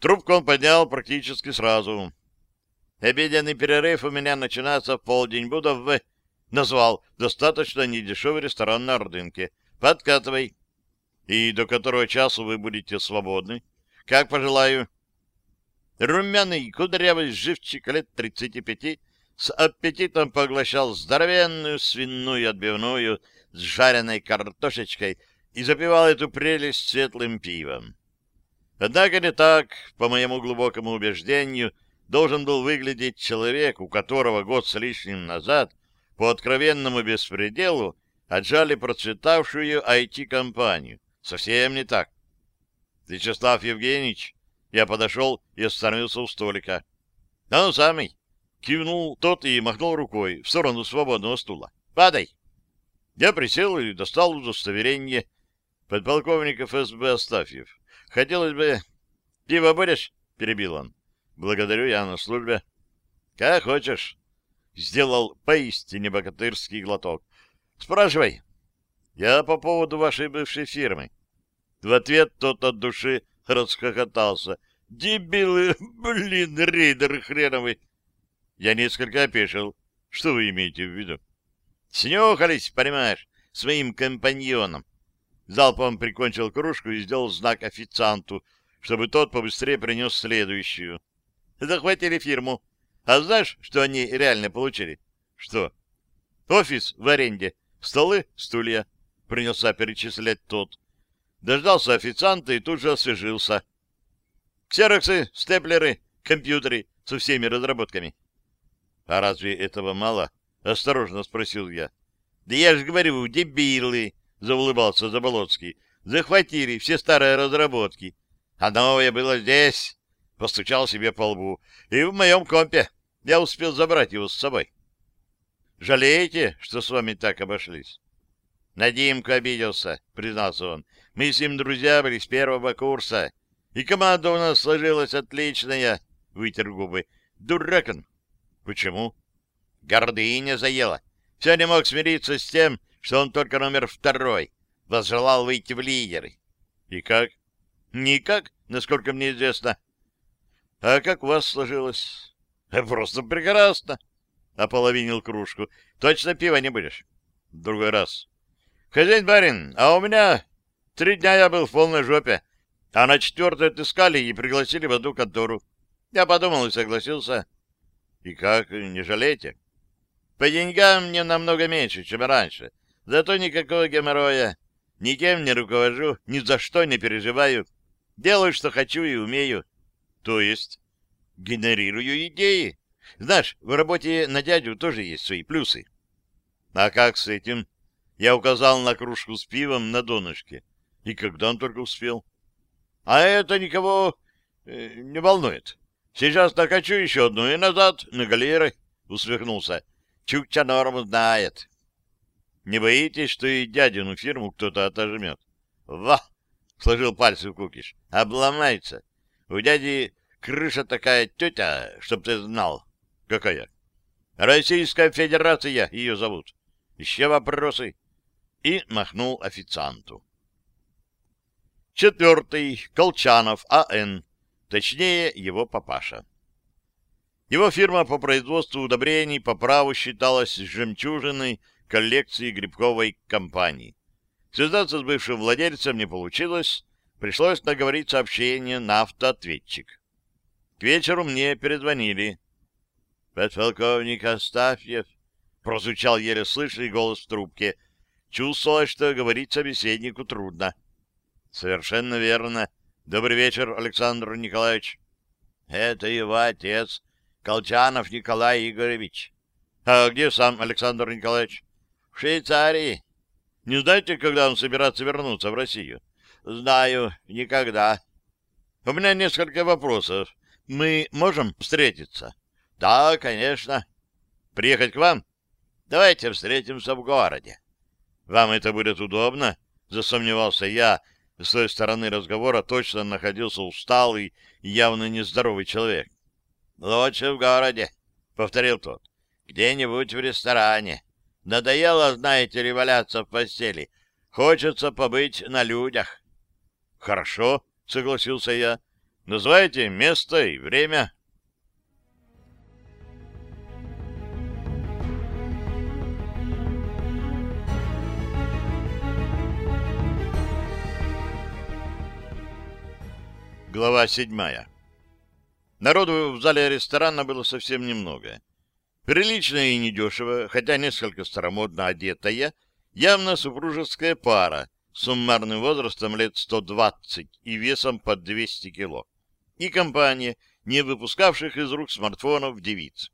[SPEAKER 1] Трубку он поднял практически сразу. Обеденный перерыв у меня начинается в полдень. Буду в... Назвал достаточно недешевый ресторан на Ордынке. Подкатывай. И до которого часу вы будете свободны? Как пожелаю. Румяный, кудрявый живчик лет тридцати пяти с аппетитом поглощал здоровенную свиную отбивную с жареной картошечкой и запивал эту прелесть светлым пивом. Однако не так, по моему глубокому убеждению, должен был выглядеть человек, у которого год с лишним назад по откровенному беспределу отжали процветавшую IT-компанию. Совсем не так. Вячеслав Евгеньевич я подошел и остановился у столика. — Да ну самый! — кивнул тот и махнул рукой в сторону свободного стула. — Падай! Я присел и достал удостоверение подполковника ФСБ Астафьев. — Хотелось бы... — Пиво будешь? — перебил он. — Благодарю, я на службе. — Как хочешь. Сделал поистине богатырский глоток. — Спрашивай. — Я по поводу вашей бывшей фирмы. В ответ тот от души расхохотался. «Дебилы, блин, рейдеры хреновы!» Я несколько опешил. Что вы имеете в виду? Снюхались, понимаешь, своим компаньоном. Залпом прикончил кружку и сделал знак официанту, чтобы тот побыстрее принес следующую. Захватили фирму. А знаешь, что они реально получили? Что? Офис в аренде, столы, стулья. Принялся перечислять тот дождался официанта и тут же освежился. Ксероксы, степлеры, компьютеры со всеми разработками. — А разве этого мало? — осторожно спросил я. — Да я же говорю, дебилы! — заулыбался Заболоцкий. — Захватили все старые разработки. А новое было здесь. Постучал себе по лбу. И в моем компе. Я успел забрать его с собой. — Жалеете, что с вами так обошлись? — На обиделся, — признался он. Мы с ним друзья были с первого курса. И команда у нас сложилась отличная. Вытер губы. Дурак он. Почему? Гордыня заела. Все не мог смириться с тем, что он только номер второй, возжелал выйти в лидеры. И как? Никак, насколько мне известно. А как у вас сложилось? *laughs* Просто прекрасно. Ополовинил кружку. Точно пива не будешь? В другой раз. Хозяин барин, а у меня три дня я был в полной жопе, а на четвертый отыскали и пригласили в одну контору. Я подумал и согласился. И как, не жалеете? По деньгам мне намного меньше, чем раньше. Зато никакого геморроя. Никем не руковожу, ни за что не переживаю. Делаю, что хочу и умею. То есть генерирую идеи. Знаешь, в работе на дядю тоже есть свои плюсы. А как с этим? Я указал на кружку с пивом на донышке. И когда он только успел? А это никого э, не волнует. Сейчас накачу еще одну и назад, на галеры, — усмехнулся. Чукча норму знает. Не боитесь, что и дядину фирму кто-то отожмет? Ва! — сложил пальцы в кукиш. Обломается. У дяди крыша такая тетя, чтоб ты знал. Какая? Российская Федерация ее зовут. Еще вопросы? И махнул официанту. Четвертый. Колчанов А.Н. Точнее, его папаша. Его фирма по производству удобрений по праву считалась жемчужиной коллекции грибковой компании. Связаться с бывшим владельцем не получилось, пришлось наговорить сообщение на автоответчик. К вечеру мне перезвонили. «Подполковник Астафьев», — прозвучал еле слышный голос в трубке. Чувствовалось, что говорить собеседнику трудно. «Совершенно верно. Добрый вечер, Александр Николаевич. Это его отец, Колчанов Николай Игоревич. А где сам Александр Николаевич? В Швейцарии. Не знаете, когда он собирается вернуться в Россию? Знаю, никогда. У меня несколько вопросов. Мы можем встретиться? Да, конечно. Приехать к вам? Давайте встретимся в городе. Вам это будет удобно? Засомневался я, с той стороны разговора точно находился усталый и явно нездоровый человек. — Лучше в городе, — повторил тот. — Где-нибудь в ресторане. Надоело, знаете ли, валяться в постели. Хочется побыть на людях. — Хорошо, — согласился я. — Называйте место и время. Глава седьмая. Народу в зале ресторана было совсем немного. Прилично и недешево, хотя несколько старомодно одетая, явно супружеская пара с суммарным возрастом лет 120 и весом под 200 кило. И компания, не выпускавших из рук смартфонов девиц.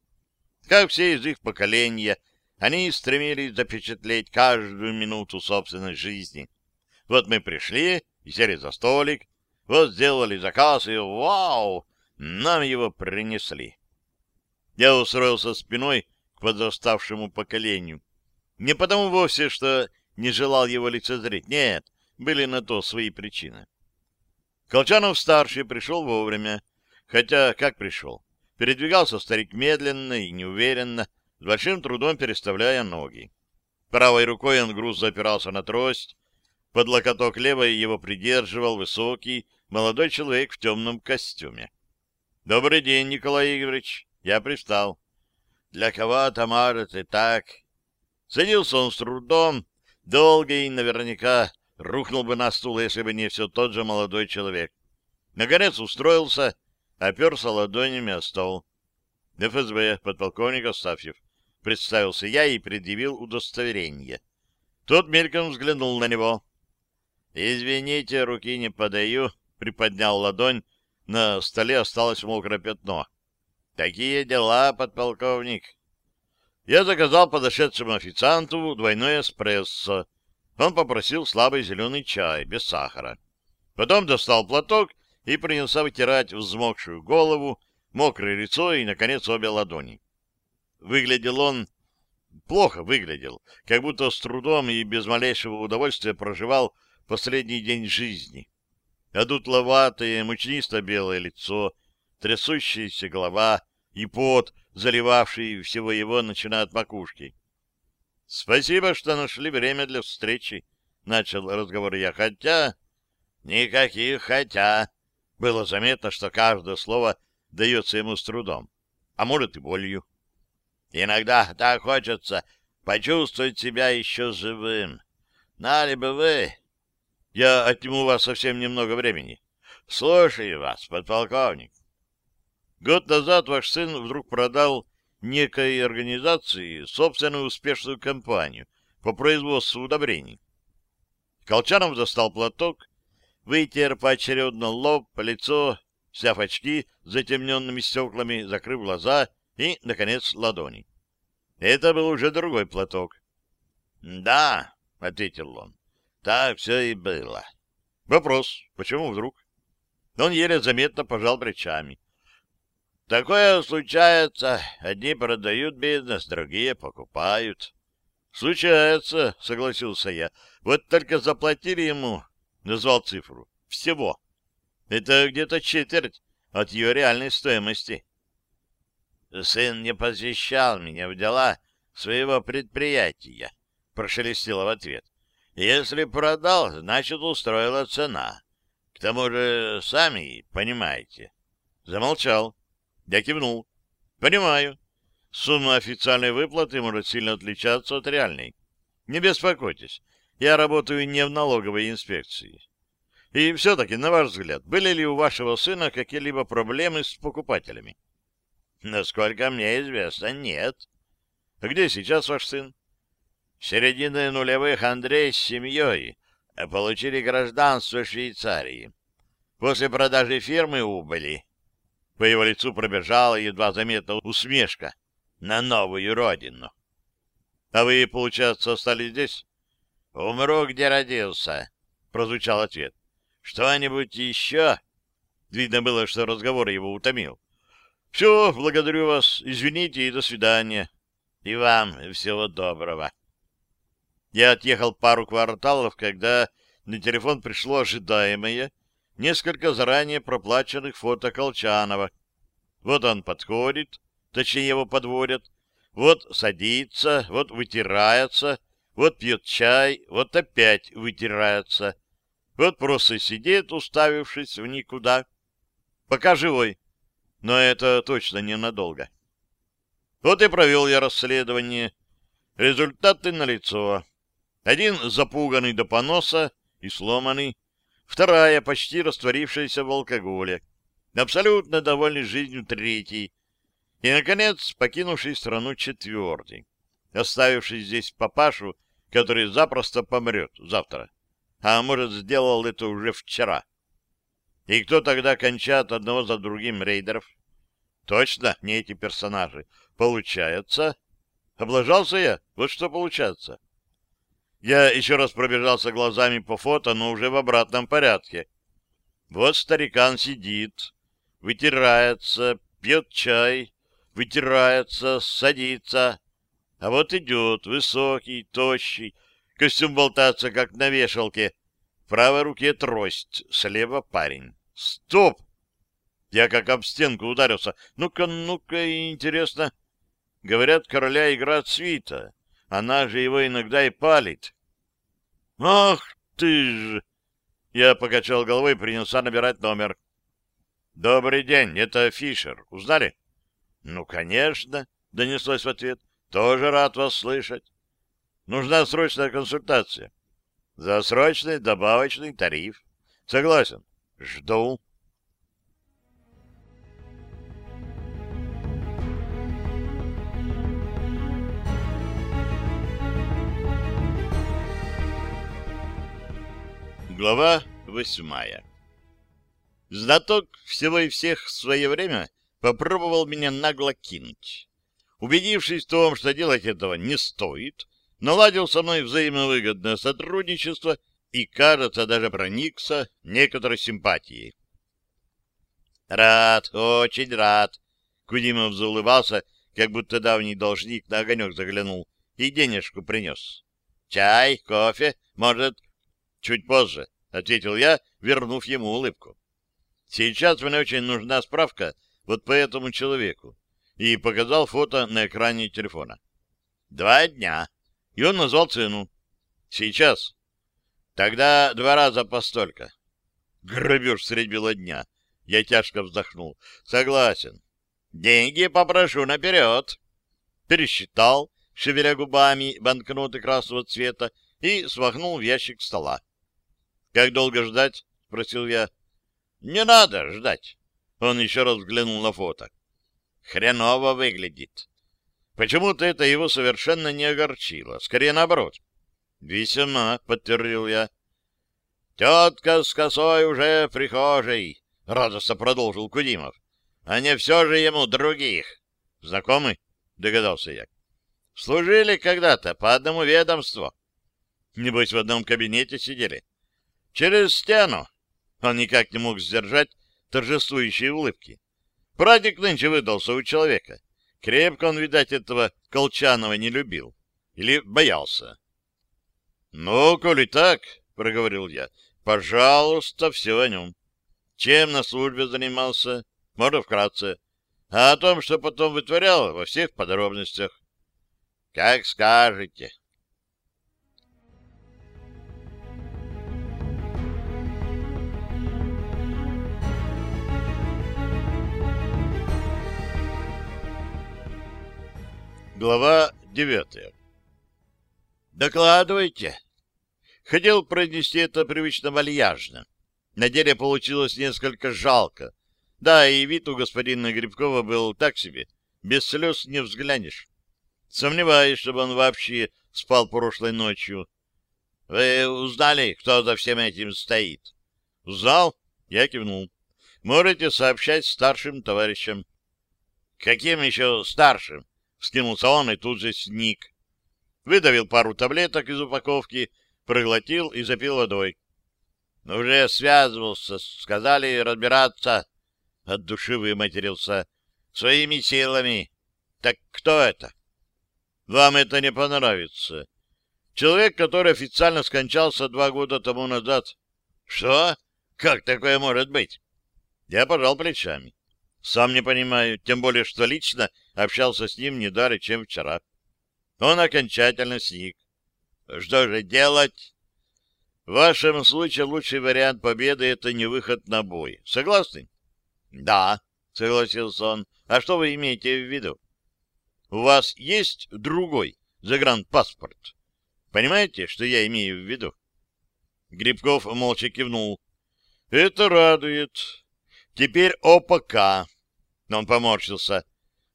[SPEAKER 1] Как все из их поколения, они стремились запечатлеть каждую минуту собственной жизни. Вот мы пришли и сели за столик, вот сделали заказ, и вау, нам его принесли. Я устроился спиной к подраставшему поколению. Не потому вовсе, что не желал его лицезреть. Нет, были на то свои причины. Колчанов-старший пришел вовремя. Хотя, как пришел? Передвигался старик медленно и неуверенно, с большим трудом переставляя ноги. Правой рукой он груз запирался на трость, под локоток левой его придерживал высокий, молодой человек в темном костюме. — Добрый день, Николай Игоревич. Я пристал. — Для кого-то, может, и так. Садился он с трудом, долго и наверняка рухнул бы на стул, если бы не все тот же молодой человек. Наконец устроился, оперся ладонями о стол. — ФСБ, подполковник Остафьев. Представился я и предъявил удостоверение. Тот мельком взглянул на него. — Извините, руки не подаю, приподнял ладонь, на столе осталось мокрое пятно. «Такие дела, подполковник!» Я заказал подошедшему официанту двойной эспрессо. Он попросил слабый зеленый чай, без сахара. Потом достал платок и принялся вытирать взмокшую голову, мокрое лицо и, наконец, обе ладони. Выглядел он... Плохо выглядел, как будто с трудом и без малейшего удовольствия проживал последний день жизни а дутловатое, мучнисто-белое лицо, трясущаяся голова и пот, заливавший всего его, начиная от макушки. Спасибо, что нашли время для встречи, — начал разговор я, хотя... Никаких «хотя». Было заметно, что каждое слово дается ему с трудом, а может и болью. Иногда так хочется почувствовать себя еще живым. Знали бы вы... Я отниму у вас совсем немного времени. Слушаю вас, подполковник. Год назад ваш сын вдруг продал некой организации собственную успешную компанию по производству удобрений. Колчанов достал платок, вытер поочередно лоб, лицо, сняв очки с затемненными стеклами, закрыв глаза и, наконец, ладони. Это был уже другой платок. — Да, — ответил он, — так все и было. Вопрос, почему вдруг? Он еле заметно пожал плечами. Такое случается. Одни продают бизнес, другие покупают. Случается, согласился я. Вот только заплатили ему, назвал цифру, всего. Это где-то четверть от ее реальной стоимости. Сын не посвящал меня в дела своего предприятия, прошелестело в ответ. Если продал, значит, устроила цена. К тому же, сами понимаете. Замолчал. Я кивнул. Понимаю. Сумма официальной выплаты может сильно отличаться от реальной. Не беспокойтесь, я работаю не в налоговой инспекции. И все-таки, на ваш взгляд, были ли у вашего сына какие-либо проблемы с покупателями? Насколько мне известно, нет. Где сейчас ваш сын? В середине нулевых Андрей с семьей получили гражданство Швейцарии. После продажи фирмы убыли. По его лицу пробежала едва заметная усмешка на новую родину. — А вы, получается, остались здесь? — Умру, где родился, — прозвучал ответ. — Что-нибудь еще? Видно было, что разговор его утомил. — Все, благодарю вас, извините и до свидания. И вам всего доброго. Я отъехал пару кварталов, когда на телефон пришло ожидаемое несколько заранее проплаченных фото Колчанова. Вот он подходит, точнее его подводят, вот садится, вот вытирается, вот пьет чай, вот опять вытирается, вот просто сидит, уставившись в никуда. Пока живой, но это точно ненадолго. Вот и провел я расследование. Результаты налицо. Один запуганный до поноса и сломанный, вторая почти растворившаяся в алкоголе, абсолютно довольный жизнью третий, и, наконец, покинувший страну четвертый, оставивший здесь папашу, который запросто помрет завтра, а может, сделал это уже вчера. И кто тогда кончат одного за другим рейдеров? Точно, не эти персонажи. Получается... Облажался я? Вот что получается. Я еще раз пробежался глазами по фото, но уже в обратном порядке. Вот старикан сидит, вытирается, пьет чай, вытирается, садится. А вот идет, высокий, тощий, костюм болтается, как на вешалке. В правой руке трость, слева парень. Стоп! Я как об стенку ударился. Ну-ка, ну-ка, интересно. Говорят, короля играет свита. Она же его иногда и палит. «Ах ты ж!» Я покачал головой и принялся набирать номер. «Добрый день, это Фишер. Узнали?» «Ну, конечно», — донеслось в ответ. «Тоже рад вас слышать. Нужна срочная консультация. За срочный добавочный тариф. Согласен. Жду». Глава восьмая Знаток всего и всех в свое время попробовал меня нагло кинуть. Убедившись в том, что делать этого не стоит, наладил со мной взаимовыгодное сотрудничество и, кажется, даже проникся некоторой симпатией. «Рад, очень рад!» Кудимов заулыбался, как будто давний должник на огонек заглянул и денежку принес. «Чай, кофе, может, Чуть позже, — ответил я, вернув ему улыбку. Сейчас мне очень нужна справка вот по этому человеку. И показал фото на экране телефона. Два дня. И он назвал цену. Сейчас. Тогда два раза по столько. Грабеж средь бела дня. Я тяжко вздохнул. Согласен. Деньги попрошу наперед. Пересчитал, шевеля губами, банкноты красного цвета и смахнул в ящик стола. — Как долго ждать? — спросил я. — Не надо ждать. Он еще раз взглянул на фото. — Хреново выглядит. Почему-то это его совершенно не огорчило. Скорее наоборот. — Весьма, — подтвердил я. — Тетка с косой уже в прихожей, — радостно продолжил Кудимов. — не все же ему других. — Знакомый? — догадался я. — Служили когда-то по одному ведомству. Небось, в одном кабинете сидели. Через стену. Он никак не мог сдержать торжествующие улыбки. Прадик нынче выдался у человека. Крепко он, видать, этого Колчанова не любил. Или боялся. — Ну, коли так, — проговорил я, — пожалуйста, все о нем. Чем на службе занимался? Можно вкратце. А о том, что потом вытворял, во всех подробностях. — Как скажете. Глава девятая. «Докладывайте». Хотел произнести это привычно вальяжно. На деле получилось несколько жалко. Да, и вид у господина Грибкова был так себе. Без слез не взглянешь. Сомневаюсь, чтобы он вообще спал прошлой ночью. «Вы узнали, кто за всем этим стоит?» «Узнал?» Я кивнул. «Можете сообщать старшим товарищам». «Каким еще старшим?» Скинулся он и тут же сник. Выдавил пару таблеток из упаковки, проглотил и запил водой. Уже связывался, сказали разбираться. От души выматерился. Своими силами. Так кто это? Вам это не понравится. Человек, который официально скончался два года тому назад. Что? Как такое может быть? Я пожал плечами. Сам не понимаю, тем более, что лично общался с ним не дальше, чем вчера. Он окончательно сник. Что же делать? В вашем случае лучший вариант победы — это не выход на бой. Согласны? Да, согласился он. А что вы имеете в виду? У вас есть другой загранпаспорт? Понимаете, что я имею в виду? Грибков молча кивнул. Это радует. Теперь ОПК. Он поморщился.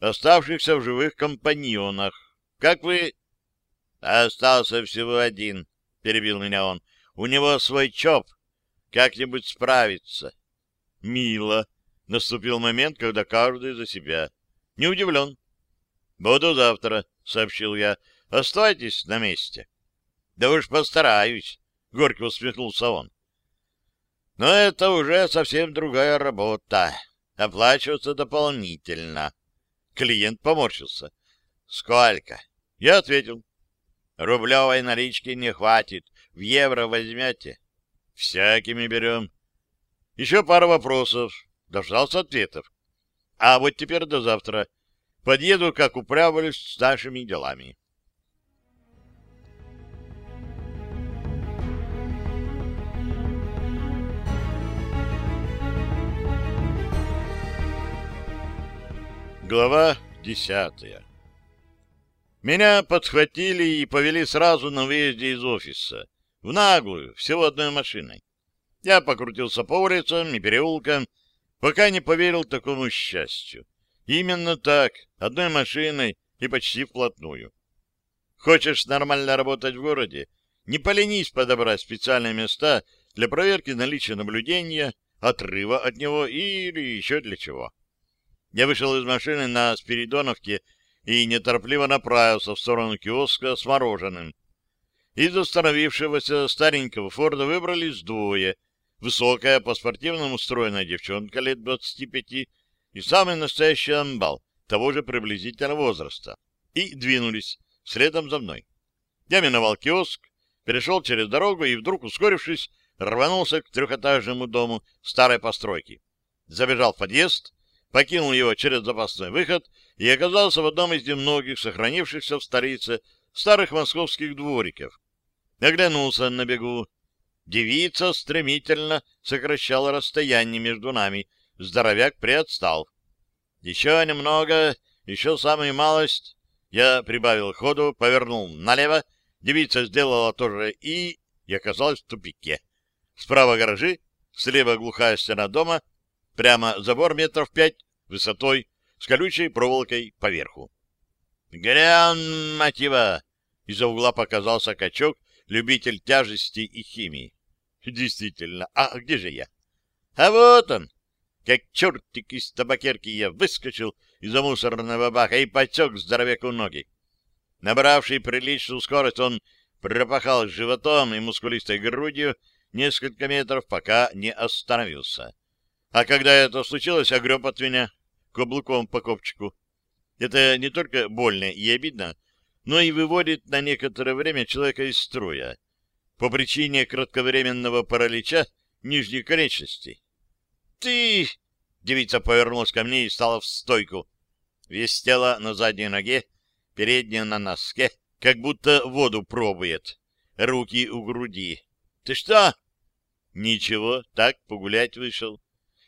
[SPEAKER 1] Оставшихся в живых компаньонах. Как вы... Остался всего один, перебил меня он. У него свой ЧОП. Как-нибудь справиться. Мило. Наступил момент, когда каждый за себя. Не удивлен. Буду завтра, сообщил я. Оставайтесь на месте. Да уж постараюсь, горько усмехнулся он. Но это уже совсем другая работа. Оплачиваться дополнительно. Клиент поморщился. Сколько? Я ответил. Рублевой налички не хватит. В евро возьмете? Всякими берем. Еще пара вопросов. Дождался ответов. А вот теперь до завтра. Подъеду, как управились с нашими делами. Глава десятая Меня подхватили и повели сразу на выезде из офиса. В наглую, всего одной машиной. Я покрутился по улицам и переулкам, пока не поверил такому счастью. Именно так, одной машиной и почти вплотную. Хочешь нормально работать в городе? Не поленись подобрать специальные места для проверки наличия наблюдения, отрыва от него или еще для чего. Я вышел из машины на Спиридоновке и неторопливо направился в сторону киоска с мороженым. Из остановившегося старенького Форда выбрались двое. Высокая, по-спортивному стройная девчонка лет двадцати пяти и самый настоящий амбал того же приблизительного возраста. И двинулись следом за мной. Я миновал киоск, перешел через дорогу и вдруг, ускорившись, рванулся к трехэтажному дому старой постройки. Забежал в подъезд, покинул его через запасной выход и оказался в одном из немногих сохранившихся в столице старых московских двориков. Оглянулся на бегу. Девица стремительно сокращала расстояние между нами. Здоровяк приотстал. Еще немного, еще самую малость. Я прибавил ходу, повернул налево. Девица сделала то же и... и оказалась в тупике. Справа гаражи, слева глухая стена дома, прямо забор метров пять высотой, с колючей проволокой поверху. «Грян, мотива!» Из-за угла показался качок, любитель тяжести и химии. Действительно, а где же я? А вот он! Как чертик из табакерки я выскочил из-за мусорного бака и потек здоровяку ноги. Набравший приличную скорость, он пропахал животом и мускулистой грудью несколько метров, пока не остановился. А когда это случилось, огреб от меня каблуком по копчику. Это не только больно и обидно, но и выводит на некоторое время человека из строя по причине кратковременного паралича нижней конечности. «Ты!» — девица повернулась ко мне и стала в стойку. Весь тело на задней ноге, передняя на носке, как будто воду пробует. Руки у груди. «Ты что?» «Ничего, так погулять вышел».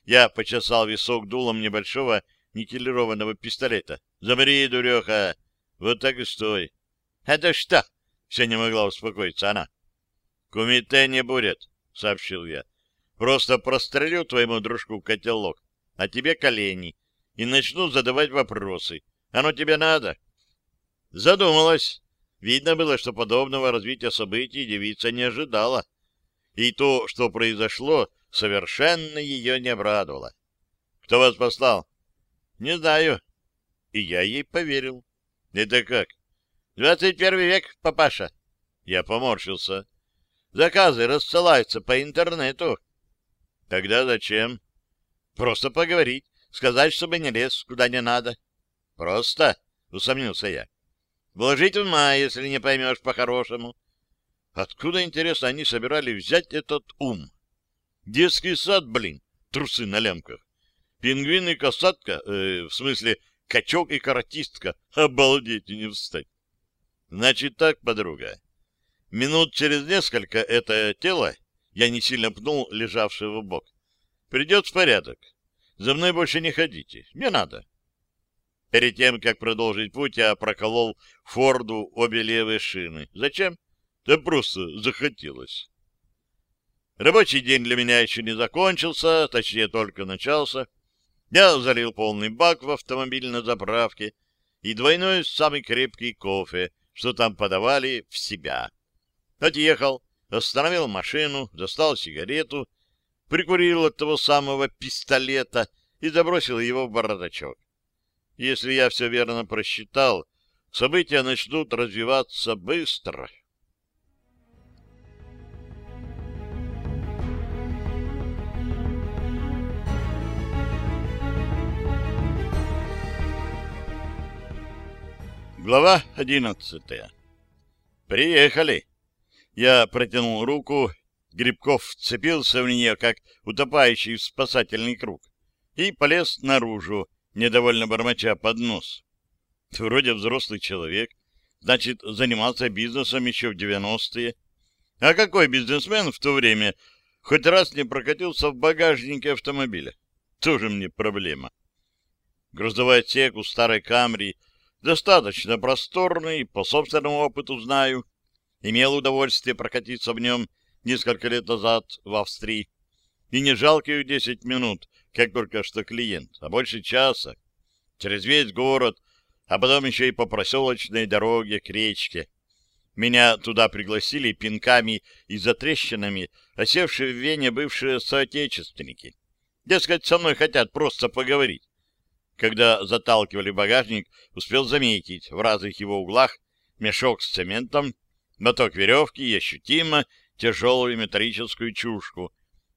[SPEAKER 1] Я почесал висок дулом небольшого никелированного пистолета. «Замри, дуреха! Вот так и стой!» «Это что?» — все не могла успокоиться она. «Кумите не будет», — сообщил я. «Просто прострелю твоему дружку котелок, а тебе колени, и начну задавать вопросы. Оно тебе надо?» Задумалась. Видно было, что подобного развития событий девица не ожидала. И то, что произошло, совершенно ее не обрадовало. «Кто вас послал?» «Не знаю». И я ей поверил. «Это как?» «Двадцать первый век, папаша». Я поморщился. «Заказы рассылаются по интернету». «Тогда зачем?» «Просто поговорить, сказать, чтобы не лез, куда не надо». «Просто?» — усомнился я. Вложить ума, если не поймешь по-хорошему. Откуда, интересно, они собирали взять этот ум? Детский сад, блин, трусы на лямках. Пингвин и касатка, э, в смысле, качок и каратистка. Обалдеть и не встать. Значит так, подруга. Минут через несколько это тело, я не сильно пнул лежавшего в бок, придет в порядок. За мной больше не ходите. Не надо. Перед тем, как продолжить путь, я проколол Форду обе левые шины. Зачем? Да просто захотелось. Рабочий день для меня еще не закончился, точнее, только начался. Я залил полный бак в автомобиль на заправке и двойной самый крепкий кофе, что там подавали, в себя. Отъехал, остановил машину, достал сигарету, прикурил от того самого пистолета и забросил его в бардачок. Если я все верно просчитал, события начнут развиваться быстро. Глава одиннадцатая. «Приехали!» Я протянул руку, Грибков вцепился в нее, как утопающий в спасательный круг, и полез наружу, недовольно бормоча под нос. Вроде взрослый человек, значит, занимался бизнесом еще в девяностые. А какой бизнесмен в то время хоть раз не прокатился в багажнике автомобиля? Тоже мне проблема. Грузовой отсек у старой Камри достаточно просторный, по собственному опыту знаю. Имел удовольствие прокатиться в нем несколько лет назад в Австрии. И не жалких десять минут как только что клиент, а больше часа, через весь город, а потом еще и по проселочной дороге к речке. Меня туда пригласили пинками и затрещинами, осевшие в Вене бывшие соотечественники. Дескать, со мной хотят просто поговорить. Когда заталкивали багажник, успел заметить в разных его углах мешок с цементом, моток веревки и ощутимо тяжелую металлическую чушку.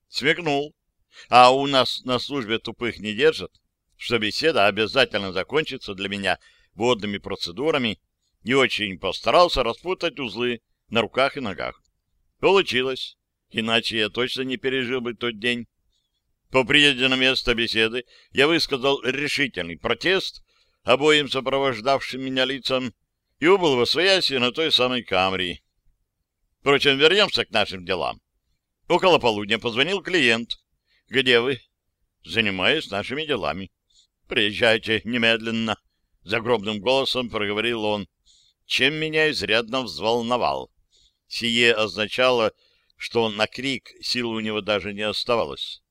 [SPEAKER 1] Смекнул, а у нас на службе тупых не держат, что беседа обязательно закончится для меня водными процедурами и очень постарался распутать узлы на руках и ногах. Получилось, иначе я точно не пережил бы тот день. По приезде на место беседы я высказал решительный протест обоим сопровождавшим меня лицам и убыл во свояси на той самой Камри. Впрочем, вернемся к нашим делам. Около полудня позвонил клиент. «Где вы?» «Занимаюсь нашими делами». «Приезжайте немедленно», — загробным голосом проговорил он, чем меня изрядно взволновал. Сие означало, что на крик сил у него даже не оставалось.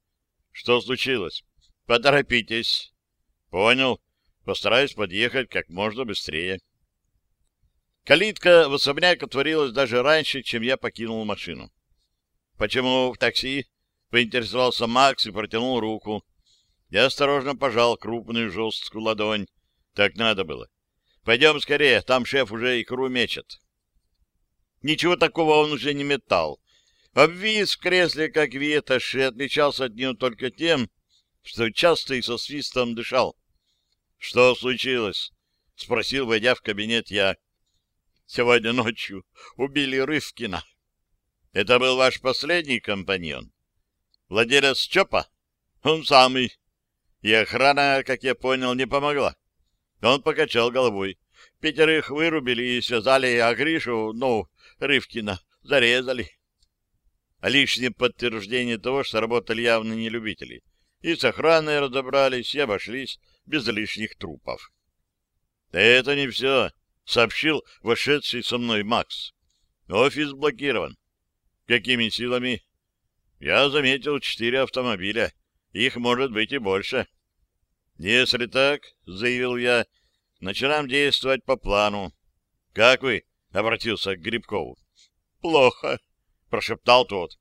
[SPEAKER 1] «Что случилось?» «Поторопитесь». «Понял. Постараюсь подъехать как можно быстрее». Калитка в особняк отворилась даже раньше, чем я покинул машину. «Почему в такси?» — поинтересовался Макс и протянул руку. Я осторожно пожал крупную жесткую ладонь. Так надо было. «Пойдем скорее, там шеф уже икру мечет». Ничего такого он уже не метал. Обвис в кресле, как ветошь, и отличался от него только тем, что часто и со свистом дышал. — Что случилось? — спросил, войдя в кабинет я. Сегодня ночью убили Рывкина. Это был ваш последний компаньон? Владелец ЧОПа? Он самый. И охрана, как я понял, не помогла. Он покачал головой. Пятерых вырубили и связали, а Гришу, ну, Рывкина, зарезали. Лишнее подтверждение того, что работали явно не любители. И с охраной разобрались, и обошлись без лишних трупов. Это не все сообщил вошедший со мной Макс. Офис блокирован. Какими силами? Я заметил четыре автомобиля. Их может быть и больше. Если так, заявил я, начинаем действовать по плану. Как вы? Обратился к Грибкову. Плохо, прошептал тот.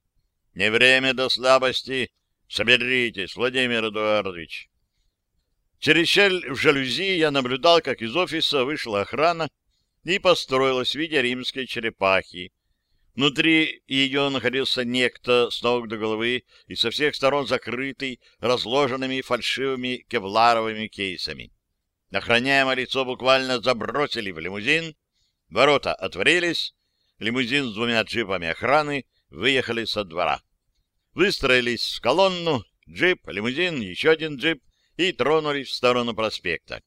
[SPEAKER 1] Не время до слабости. Соберитесь, Владимир Эдуардович. Через щель в жалюзи я наблюдал, как из офиса вышла охрана и построилась в виде римской черепахи. Внутри ее находился некто с ног до головы и со всех сторон закрытый разложенными фальшивыми кевларовыми кейсами. Охраняемое лицо буквально забросили в лимузин, ворота отворились, лимузин с двумя джипами охраны выехали со двора. Выстроились в колонну, джип, лимузин, еще один джип, и тронулись в сторону проспекта.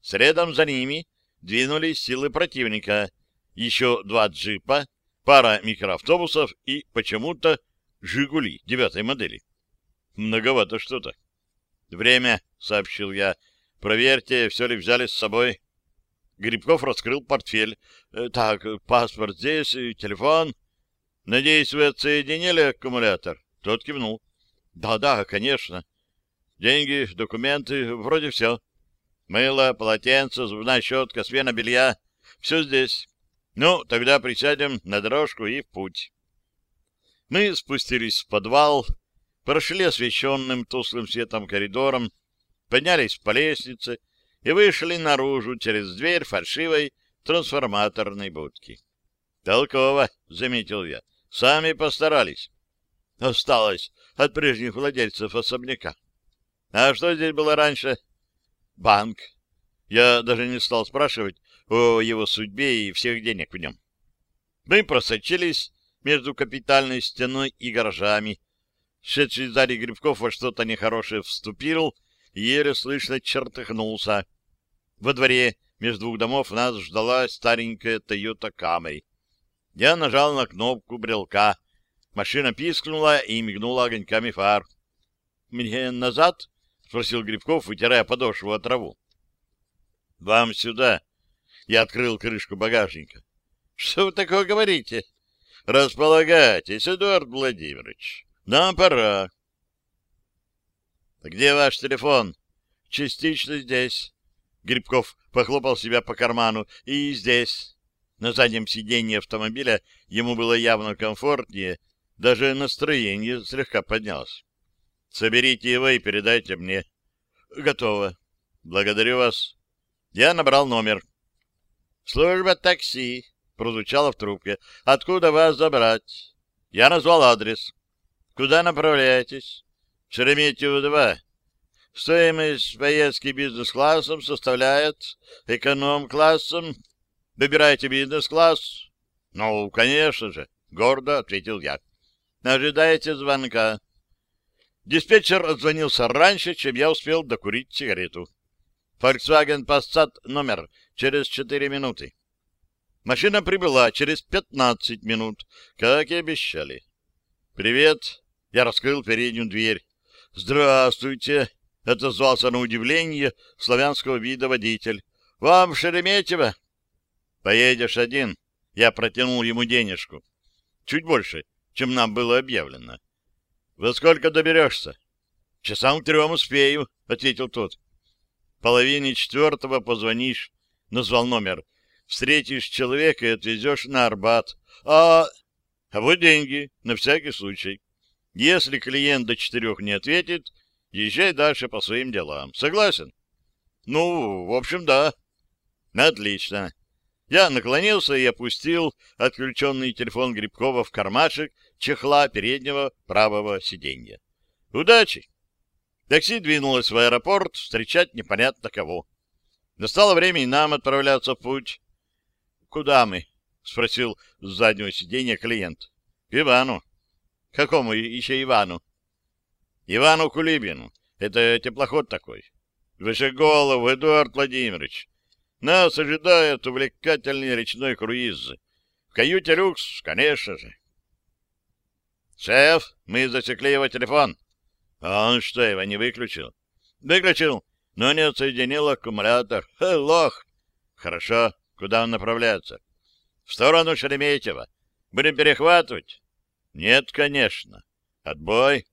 [SPEAKER 1] Средом за ними двинулись силы противника, еще два джипа, пара микроавтобусов и почему-то «Жигули» девятой модели. Многовато что-то. «Время», — сообщил я. «Проверьте, все ли взяли с собой». Грибков раскрыл портфель. «Э, «Так, паспорт здесь, телефон. Надеюсь, вы отсоединили аккумулятор?» Тот кивнул. «Да-да, конечно. Деньги, документы, вроде все. Мыло, полотенце, зубная щетка, смена белья. Все здесь. Ну, тогда присядем на дорожку и в путь. Мы спустились в подвал, прошли освещенным тусклым светом коридором, поднялись по лестнице и вышли наружу через дверь фальшивой трансформаторной будки. «Толково», — заметил я. «Сами постарались. Осталось от прежних владельцев особняка. А что здесь было раньше? Банк. Я даже не стал спрашивать о его судьбе и всех денег в нем. Мы просочились между капитальной стеной и гаражами. Шедший сзади Грибков во что-то нехорошее вступил еле слышно чертыхнулся. Во дворе между двух домов нас ждала старенькая Toyota Camry. Я нажал на кнопку брелка. Машина пискнула и мигнула огоньками фар. «Мне назад?» — спросил Грибков, вытирая подошву от траву. — Вам сюда. Я открыл крышку багажника. — Что вы такое говорите? — Располагайтесь, Эдуард Владимирович. Нам пора. — Где ваш телефон? — Частично здесь. Грибков похлопал себя по карману. — И здесь. На заднем сиденье автомобиля ему было явно комфортнее, даже настроение слегка поднялось. Соберите его и передайте мне. Готово. Благодарю вас. Я набрал номер. Служба такси. Прозвучало в трубке. Откуда вас забрать? Я назвал адрес. Куда направляетесь? Шереметьево-2. Стоимость поездки бизнес-классом составляет эконом-классом. Выбирайте бизнес-класс. Ну, конечно же, гордо ответил я. Ожидаете звонка. Диспетчер отзвонился раньше, чем я успел докурить сигарету. Volkswagen Passat номер через четыре минуты. Машина прибыла через 15 минут, как и обещали. «Привет!» — я раскрыл переднюю дверь. «Здравствуйте!» — отозвался на удивление славянского вида водитель. «Вам в Шереметьево?» «Поедешь один?» Я протянул ему денежку. Чуть больше, чем нам было объявлено. «Во сколько доберешься?» «Часам к трем успею», — ответил тот. «Половине четвертого позвонишь», — назвал номер. «Встретишь человека и отвезешь на Арбат. А... а вот деньги, на всякий случай. Если клиент до четырех не ответит, езжай дальше по своим делам. Согласен?» «Ну, в общем, да». «Отлично. Я наклонился и опустил отключенный телефон Грибкова в кармашек чехла переднего правого сиденья. «Удачи!» Такси двинулось в аэропорт встречать непонятно кого. Настало время и нам отправляться в путь. «Куда мы?» — спросил с заднего сиденья клиент. «К Ивану». «Какому еще Ивану?» «Ивану Кулибину. Это теплоход такой». «Выше голову, Эдуард Владимирович. Нас ожидает увлекательный речной круиз. В каюте люкс, конечно же. «Шеф, мы засекли его телефон». «А он что, его не выключил?» «Выключил, но не отсоединил аккумулятор. Ха, лох!» «Хорошо. Куда он направляется?» «В сторону Шереметьево. Будем перехватывать?» «Нет, конечно. Отбой».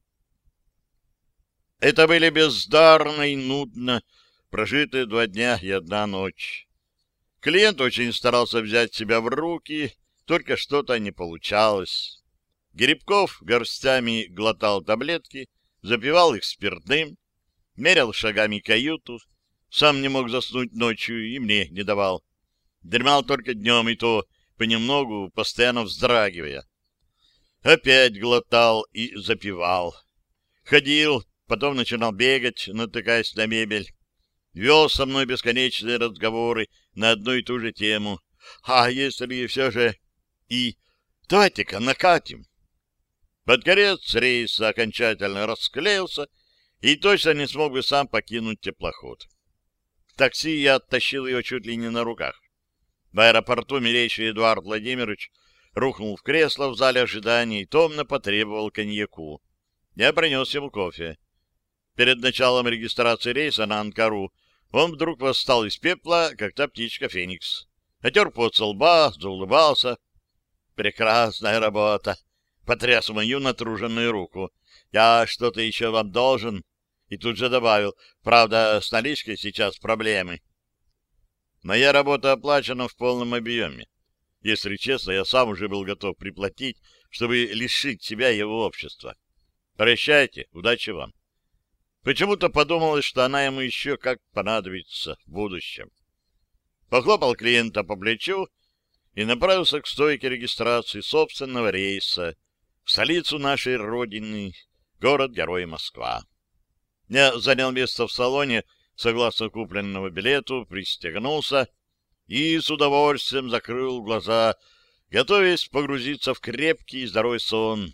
[SPEAKER 1] Это были бездарно и нудно прожитые два дня и одна ночь. Клиент очень старался взять себя в руки, только что-то не получалось. Грибков горстями глотал таблетки, запивал их спиртным, мерял шагами каюту, сам не мог заснуть ночью и мне не давал. Дремал только днем, и то понемногу, постоянно вздрагивая. Опять глотал и запивал. Ходил, потом начинал бегать, натыкаясь на мебель вел со мной бесконечные разговоры на одну и ту же тему. А если все же и давайте-ка накатим. Под конец рейса окончательно расклеился и точно не смог бы сам покинуть теплоход. В такси я оттащил его чуть ли не на руках. В аэропорту милейший Эдуард Владимирович рухнул в кресло в зале ожидания и томно потребовал коньяку. Я принес ему кофе. Перед началом регистрации рейса на Анкару он вдруг восстал из пепла, как та птичка Феникс. Отер пот со лба, заулыбался. «Прекрасная работа!» — потряс мою натруженную руку. «Я что-то еще вам должен?» И тут же добавил, «Правда, с наличкой сейчас проблемы». Моя работа оплачена в полном объеме. Если честно, я сам уже был готов приплатить, чтобы лишить себя его общества. Прощайте, удачи вам. Почему-то подумалось, что она ему еще как понадобится в будущем. Похлопал клиента по плечу и направился к стойке регистрации собственного рейса в столицу нашей Родины, город-герой Москва. Я занял место в салоне, согласно купленному билету, пристегнулся и с удовольствием закрыл глаза, готовясь погрузиться в крепкий и здоровый сон.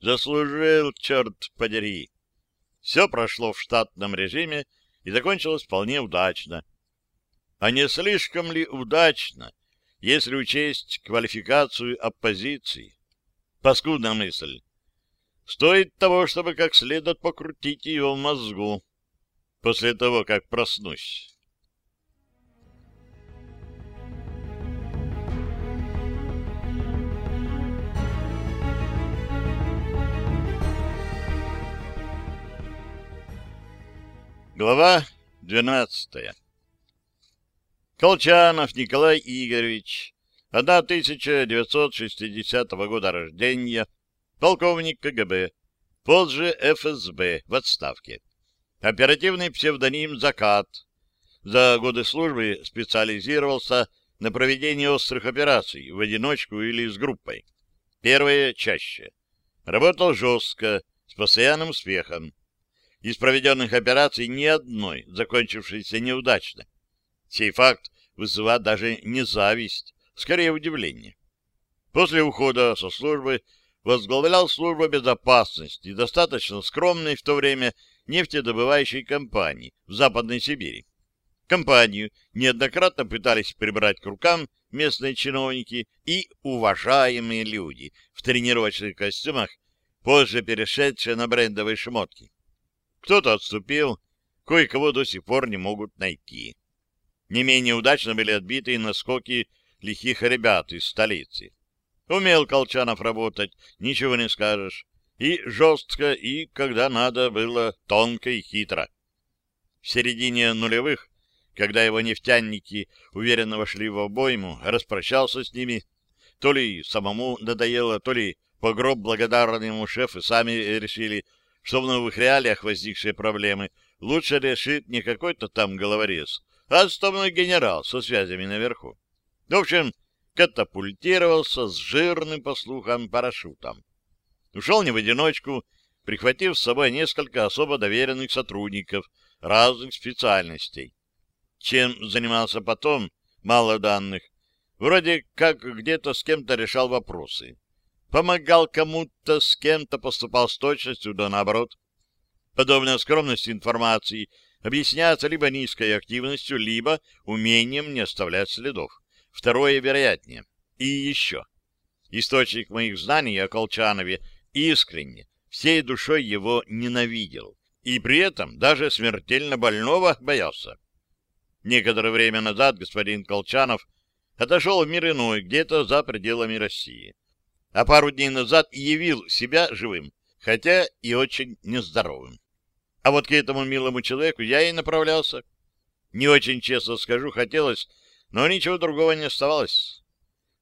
[SPEAKER 1] Заслужил, черт подери! Все прошло в штатном режиме и закончилось вполне удачно. А не слишком ли удачно, если учесть квалификацию оппозиции? Паскудная мысль. Стоит того, чтобы как следует покрутить ее в мозгу после того, как проснусь. Глава 12. Колчанов Николай Игоревич, 1960 года рождения, полковник КГБ, позже ФСБ, в отставке. Оперативный псевдоним «Закат». За годы службы специализировался на проведении острых операций в одиночку или с группой. Первое чаще. Работал жестко, с постоянным успехом из проведенных операций ни одной, закончившейся неудачно. Сей факт вызывает даже не зависть, скорее удивление. После ухода со службы возглавлял службу безопасности достаточно скромной в то время нефтедобывающей компании в Западной Сибири. Компанию неоднократно пытались прибрать к рукам местные чиновники и уважаемые люди в тренировочных костюмах, позже перешедшие на брендовые шмотки. Кто-то отступил, кое-кого до сих пор не могут найти. Не менее удачно были отбиты наскоки лихих ребят из столицы. Умел Колчанов работать, ничего не скажешь. И жестко, и, когда надо, было тонко и хитро. В середине нулевых, когда его нефтяники уверенно вошли в обойму, распрощался с ними, то ли самому надоело, то ли по гроб благодарному шефы сами решили, что в новых реалиях возникшие проблемы лучше решит не какой-то там головорез, а отставной генерал со связями наверху. В общем, катапультировался с жирным, по слухам, парашютом. Ушел не в одиночку, прихватив с собой несколько особо доверенных сотрудников разных специальностей. Чем занимался потом, мало данных. Вроде как где-то с кем-то решал вопросы. Помогал кому-то, с кем-то поступал с точностью, да наоборот. Подобная скромность информации объясняется либо низкой активностью, либо умением не оставлять следов. Второе вероятнее. И еще. Источник моих знаний о Колчанове искренне, всей душой его ненавидел. И при этом даже смертельно больного боялся. Некоторое время назад господин Колчанов отошел в мир иной, где-то за пределами России. А пару дней назад явил себя живым, хотя и очень нездоровым. А вот к этому милому человеку я и направлялся. Не очень честно скажу, хотелось но ничего другого не оставалось.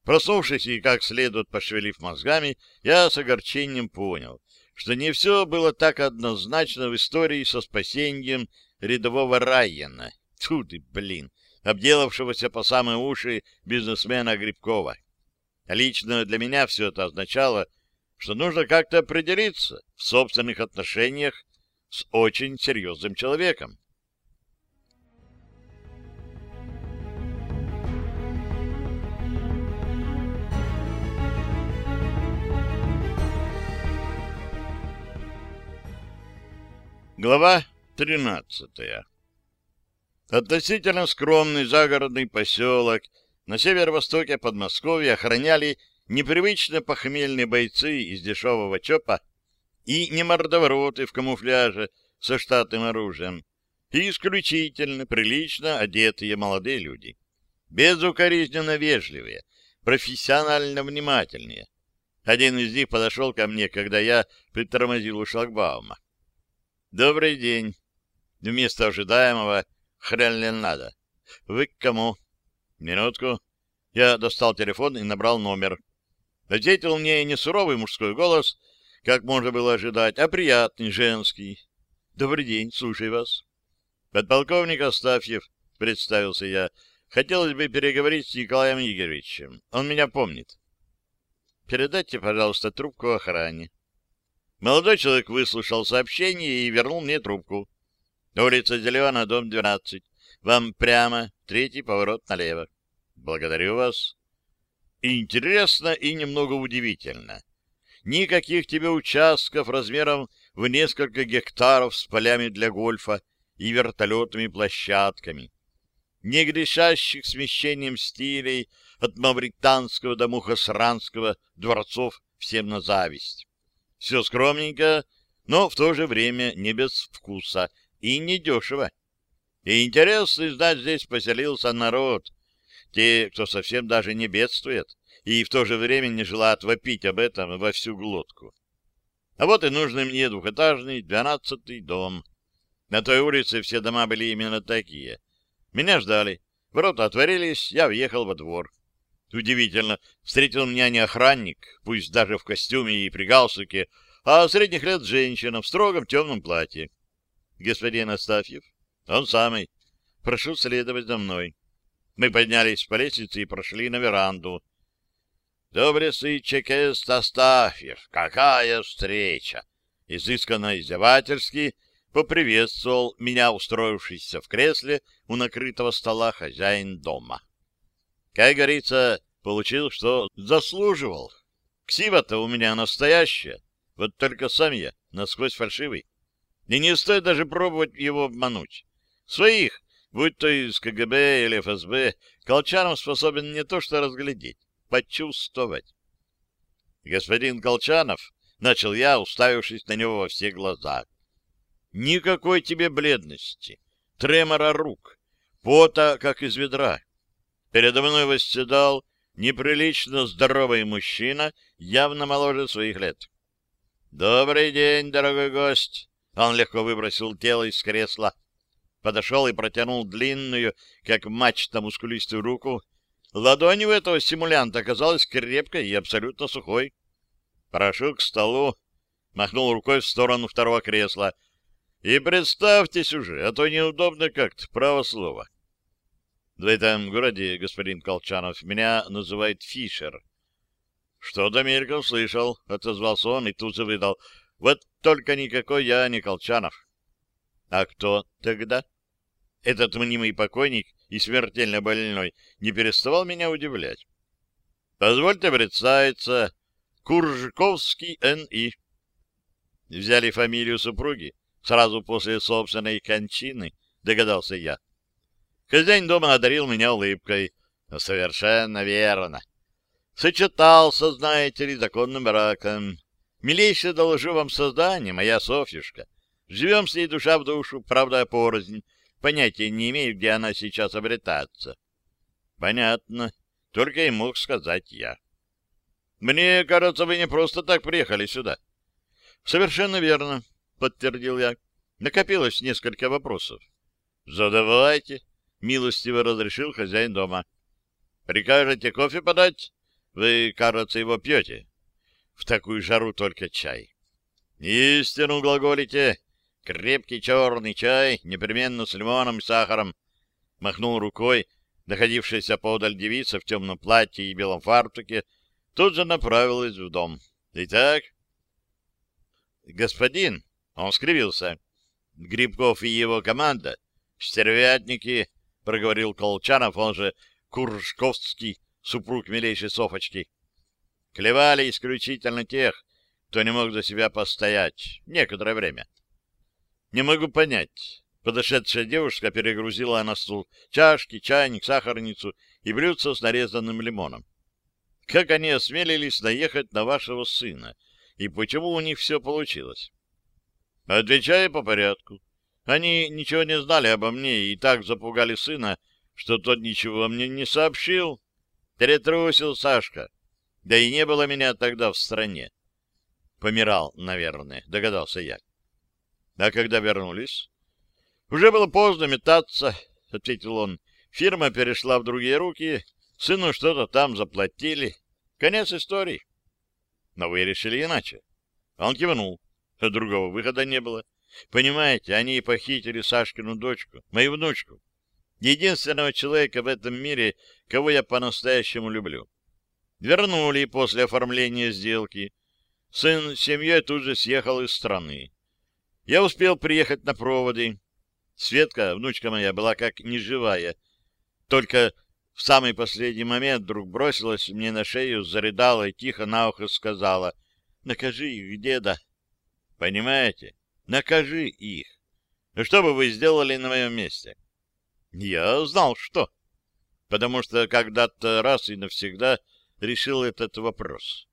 [SPEAKER 1] Проснувшись и как следует пошевелив мозгами, я с огорчением понял, что не все было так однозначно в истории со спасением рядового Райена. Тьфу ты, блин, обделавшегося по самые уши бизнесмена Грибкова. Лично для меня все это означало, что нужно как-то определиться в собственных отношениях с очень серьезным человеком. Глава 13. Относительно скромный загородный поселок на северо-востоке Подмосковья охраняли непривычно похмельные бойцы из дешевого ЧОПа и не мордовороты в камуфляже со штатным оружием, и исключительно прилично одетые молодые люди, безукоризненно вежливые, профессионально внимательные. Один из них подошел ко мне, когда я притормозил у шлагбаума. Добрый день. Вместо ожидаемого хрен надо. Вы к кому? Минутку. Я достал телефон и набрал номер. Ответил мне не суровый мужской голос, как можно было ожидать, а приятный женский. Добрый день, слушаю вас. Подполковник Астафьев, представился я. Хотелось бы переговорить с Николаем Игоревичем. Он меня помнит. Передайте, пожалуйста, трубку охране. Молодой человек выслушал сообщение и вернул мне трубку. Улица Зеленая, дом 12. Вам прямо, третий поворот налево. Благодарю вас. Интересно и немного удивительно. Никаких тебе участков размером в несколько гектаров с полями для гольфа и вертолетными площадками, не грешащих смещением стилей от мавританского до мухосранского дворцов всем на зависть. Все скромненько, но в то же время не без вкуса и не дешево. И интересно знать, здесь поселился народ, те, кто совсем даже не бедствует, и в то же время не желает вопить об этом во всю глотку. А вот и нужный мне двухэтажный двенадцатый дом. На той улице все дома были именно такие. Меня ждали. Ворота отворились, я въехал во двор. Удивительно, встретил меня не охранник, пусть даже в костюме и при галстуке, а средних лет женщина в строгом темном платье. Господин Астафьев? Он самый. Прошу следовать за мной. Мы поднялись по лестнице и прошли на веранду. Добрый чекист Астафьев, какая встреча! Изысканно издевательски поприветствовал меня, устроившийся в кресле у накрытого стола хозяин дома. Как говорится, получил, что заслуживал. Ксива-то у меня настоящая, вот только сам я насквозь фальшивый. И не стоит даже пробовать его обмануть. Своих будь то из КГБ или ФСБ, Колчанов способен не то что разглядеть, почувствовать. Господин Колчанов, начал я, уставившись на него во все глаза. Никакой тебе бледности, тремора рук, пота, как из ведра. Передо мной восседал неприлично здоровый мужчина, явно моложе своих лет. «Добрый день, дорогой гость!» Он легко выбросил тело из кресла, подошел и протянул длинную, как мачта, мускулистую руку. Ладонь у этого симулянта оказалась крепкой и абсолютно сухой. «Прошу к столу», — махнул рукой в сторону второго кресла. «И представьтесь уже, а то неудобно как-то, право слово». В этом городе, господин Колчанов, меня называют Фишер. Что-то мельком слышал, — отозвался он и тут же выдал. Вот только никакой я не Колчанов. А кто тогда? Этот мнимый покойник и смертельно больной не переставал меня удивлять. Позвольте представиться. Куржковский Н.И. Взяли фамилию супруги сразу после собственной кончины, догадался я. Хозяин дома одарил меня улыбкой. Совершенно верно. Сочетался, знаете ли, законным браком. Милейше доложу вам создание, моя Софьюшка. Живем с ней душа в душу, правда, порознь. Понятия не имею, где она сейчас обретается. Понятно. Только и мог сказать я. Мне кажется, вы не просто так приехали сюда. Совершенно верно, подтвердил я. Накопилось несколько вопросов. Задавайте, милостиво разрешил хозяин дома. Прикажете кофе подать? Вы, кажется, его пьете. В такую жару только чай. Истину глаголите. Крепкий черный чай, непременно с лимоном и сахаром. Махнул рукой, находившаяся подаль девица в темном платье и белом фартуке, тут же направилась в дом. Итак, господин, он скривился, Грибков и его команда, стервятники, — проговорил Колчанов, он же Куршковский, супруг милейшей Софочки. Клевали исключительно тех, кто не мог за себя постоять некоторое время. Не могу понять. Подошедшая девушка перегрузила на стул чашки, чайник, сахарницу и блюдце с нарезанным лимоном. Как они осмелились наехать на вашего сына, и почему у них все получилось? Отвечаю по порядку. Они ничего не знали обо мне и так запугали сына, что тот ничего мне не сообщил. Перетрусил Сашка. Да и не было меня тогда в стране. Помирал, наверное, догадался я. А когда вернулись? Уже было поздно метаться, ответил он. Фирма перешла в другие руки, сыну что-то там заплатили. Конец истории. Но вы решили иначе. Он кивнул. Другого выхода не было. Понимаете, они похитили Сашкину дочку, мою внучку. Единственного человека в этом мире, кого я по-настоящему люблю. Вернули после оформления сделки. Сын с семьей тут же съехал из страны. Я успел приехать на проводы. Светка, внучка моя, была как неживая. Только в самый последний момент вдруг бросилась мне на шею, зарыдала и тихо на ухо сказала «Накажи их, деда». Понимаете? Накажи их. Ну, что бы вы сделали на моем месте? Я знал, что. Потому что когда-то раз и навсегда решил этот вопрос.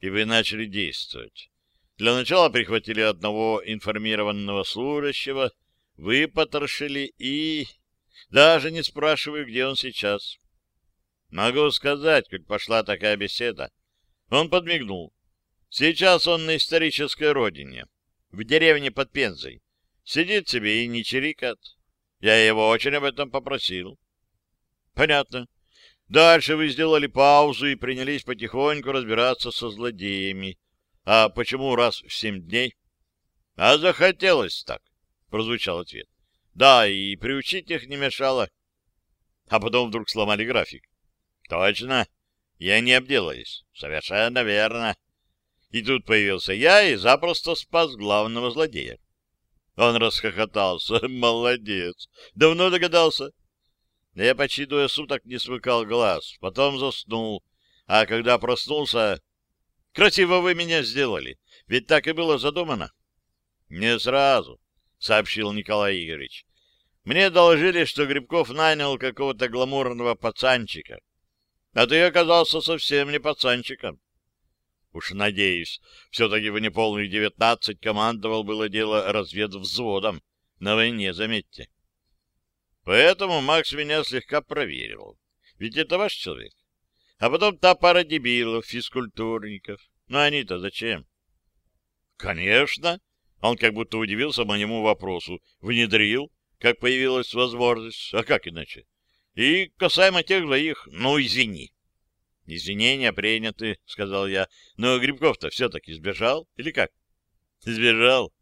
[SPEAKER 1] И вы начали действовать. Для начала прихватили одного информированного служащего, выпотрошили и... Даже не спрашиваю, где он сейчас. Могу сказать, как пошла такая беседа. Он подмигнул. Сейчас он на исторической родине в деревне под Пензой. Сидит себе и не чирикает. Я его очень об этом попросил. Понятно. Дальше вы сделали паузу и принялись потихоньку разбираться со злодеями. А почему раз в семь дней? А захотелось так, прозвучал ответ. Да, и приучить их не мешало. А потом вдруг сломали график. Точно. Я не обделаюсь. Совершенно верно. И тут появился я и запросто спас главного злодея. Он расхохотался. *laughs* Молодец. Давно догадался. Я почти двое суток не смыкал глаз, потом заснул. А когда проснулся... Красиво вы меня сделали, ведь так и было задумано. Не сразу, сообщил Николай Игоревич. Мне доложили, что Грибков нанял какого-то гламурного пацанчика. А ты оказался совсем не пацанчиком. Уж надеюсь, все-таки в неполных девятнадцать командовал было дело разведвзводом. На войне, заметьте. Поэтому Макс меня слегка проверил. Ведь это ваш человек. А потом та пара дебилов, физкультурников. Ну они-то зачем? Конечно. Он как будто удивился моему вопросу. Внедрил, как появилась возможность. А как иначе? И касаемо тех двоих, ну, извини. — Извинения приняты, — сказал я. — Но Грибков-то все-таки сбежал? Или как? — Сбежал.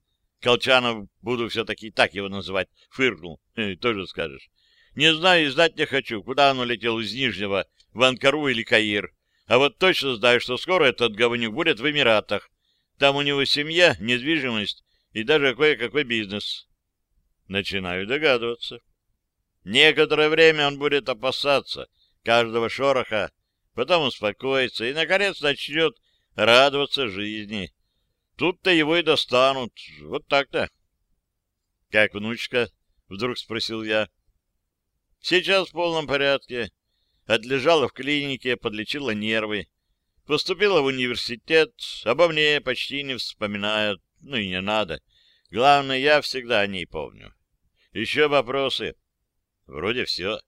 [SPEAKER 1] Колчанов, буду все-таки так его называть, фыркнул. — Тоже скажешь. Не знаю и знать не хочу, куда он улетел из Нижнего, в Анкару или Каир. А вот точно знаю, что скоро этот говнюк будет в Эмиратах. Там у него семья, недвижимость и даже кое-какой бизнес. Начинаю догадываться. Некоторое время он будет опасаться каждого шороха, потом успокоится и, наконец, начнет радоваться жизни. Тут-то его и достанут. Вот так-то. — Как внучка? — вдруг спросил я. — Сейчас в полном порядке. Отлежала в клинике, подлечила нервы. Поступила в университет, обо мне почти не вспоминают. Ну и не надо. Главное, я всегда о ней помню. Еще вопросы? Вроде все.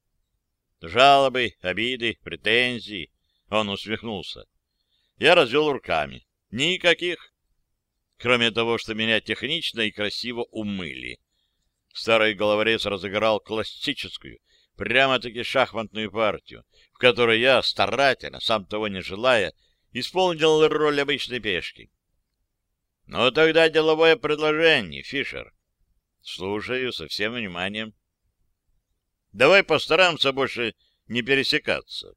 [SPEAKER 1] Жалобы, обиды, претензии. Он усмехнулся. Я развел руками. Никаких. Кроме того, что меня технично и красиво умыли. Старый головорез разыграл классическую, прямо-таки шахматную партию, в которой я, старательно, сам того не желая, исполнил роль обычной пешки. Ну, тогда деловое предложение, Фишер. Слушаю со всем вниманием. Давай постараемся больше не пересекаться.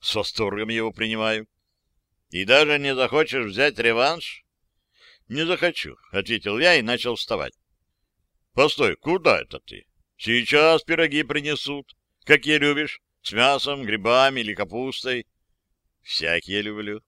[SPEAKER 1] С восторгом его принимаю. И даже не захочешь взять реванш? Не захочу, — ответил я и начал вставать. Постой, куда это ты? Сейчас пироги принесут. Какие любишь? С мясом, грибами или капустой? Всякие люблю.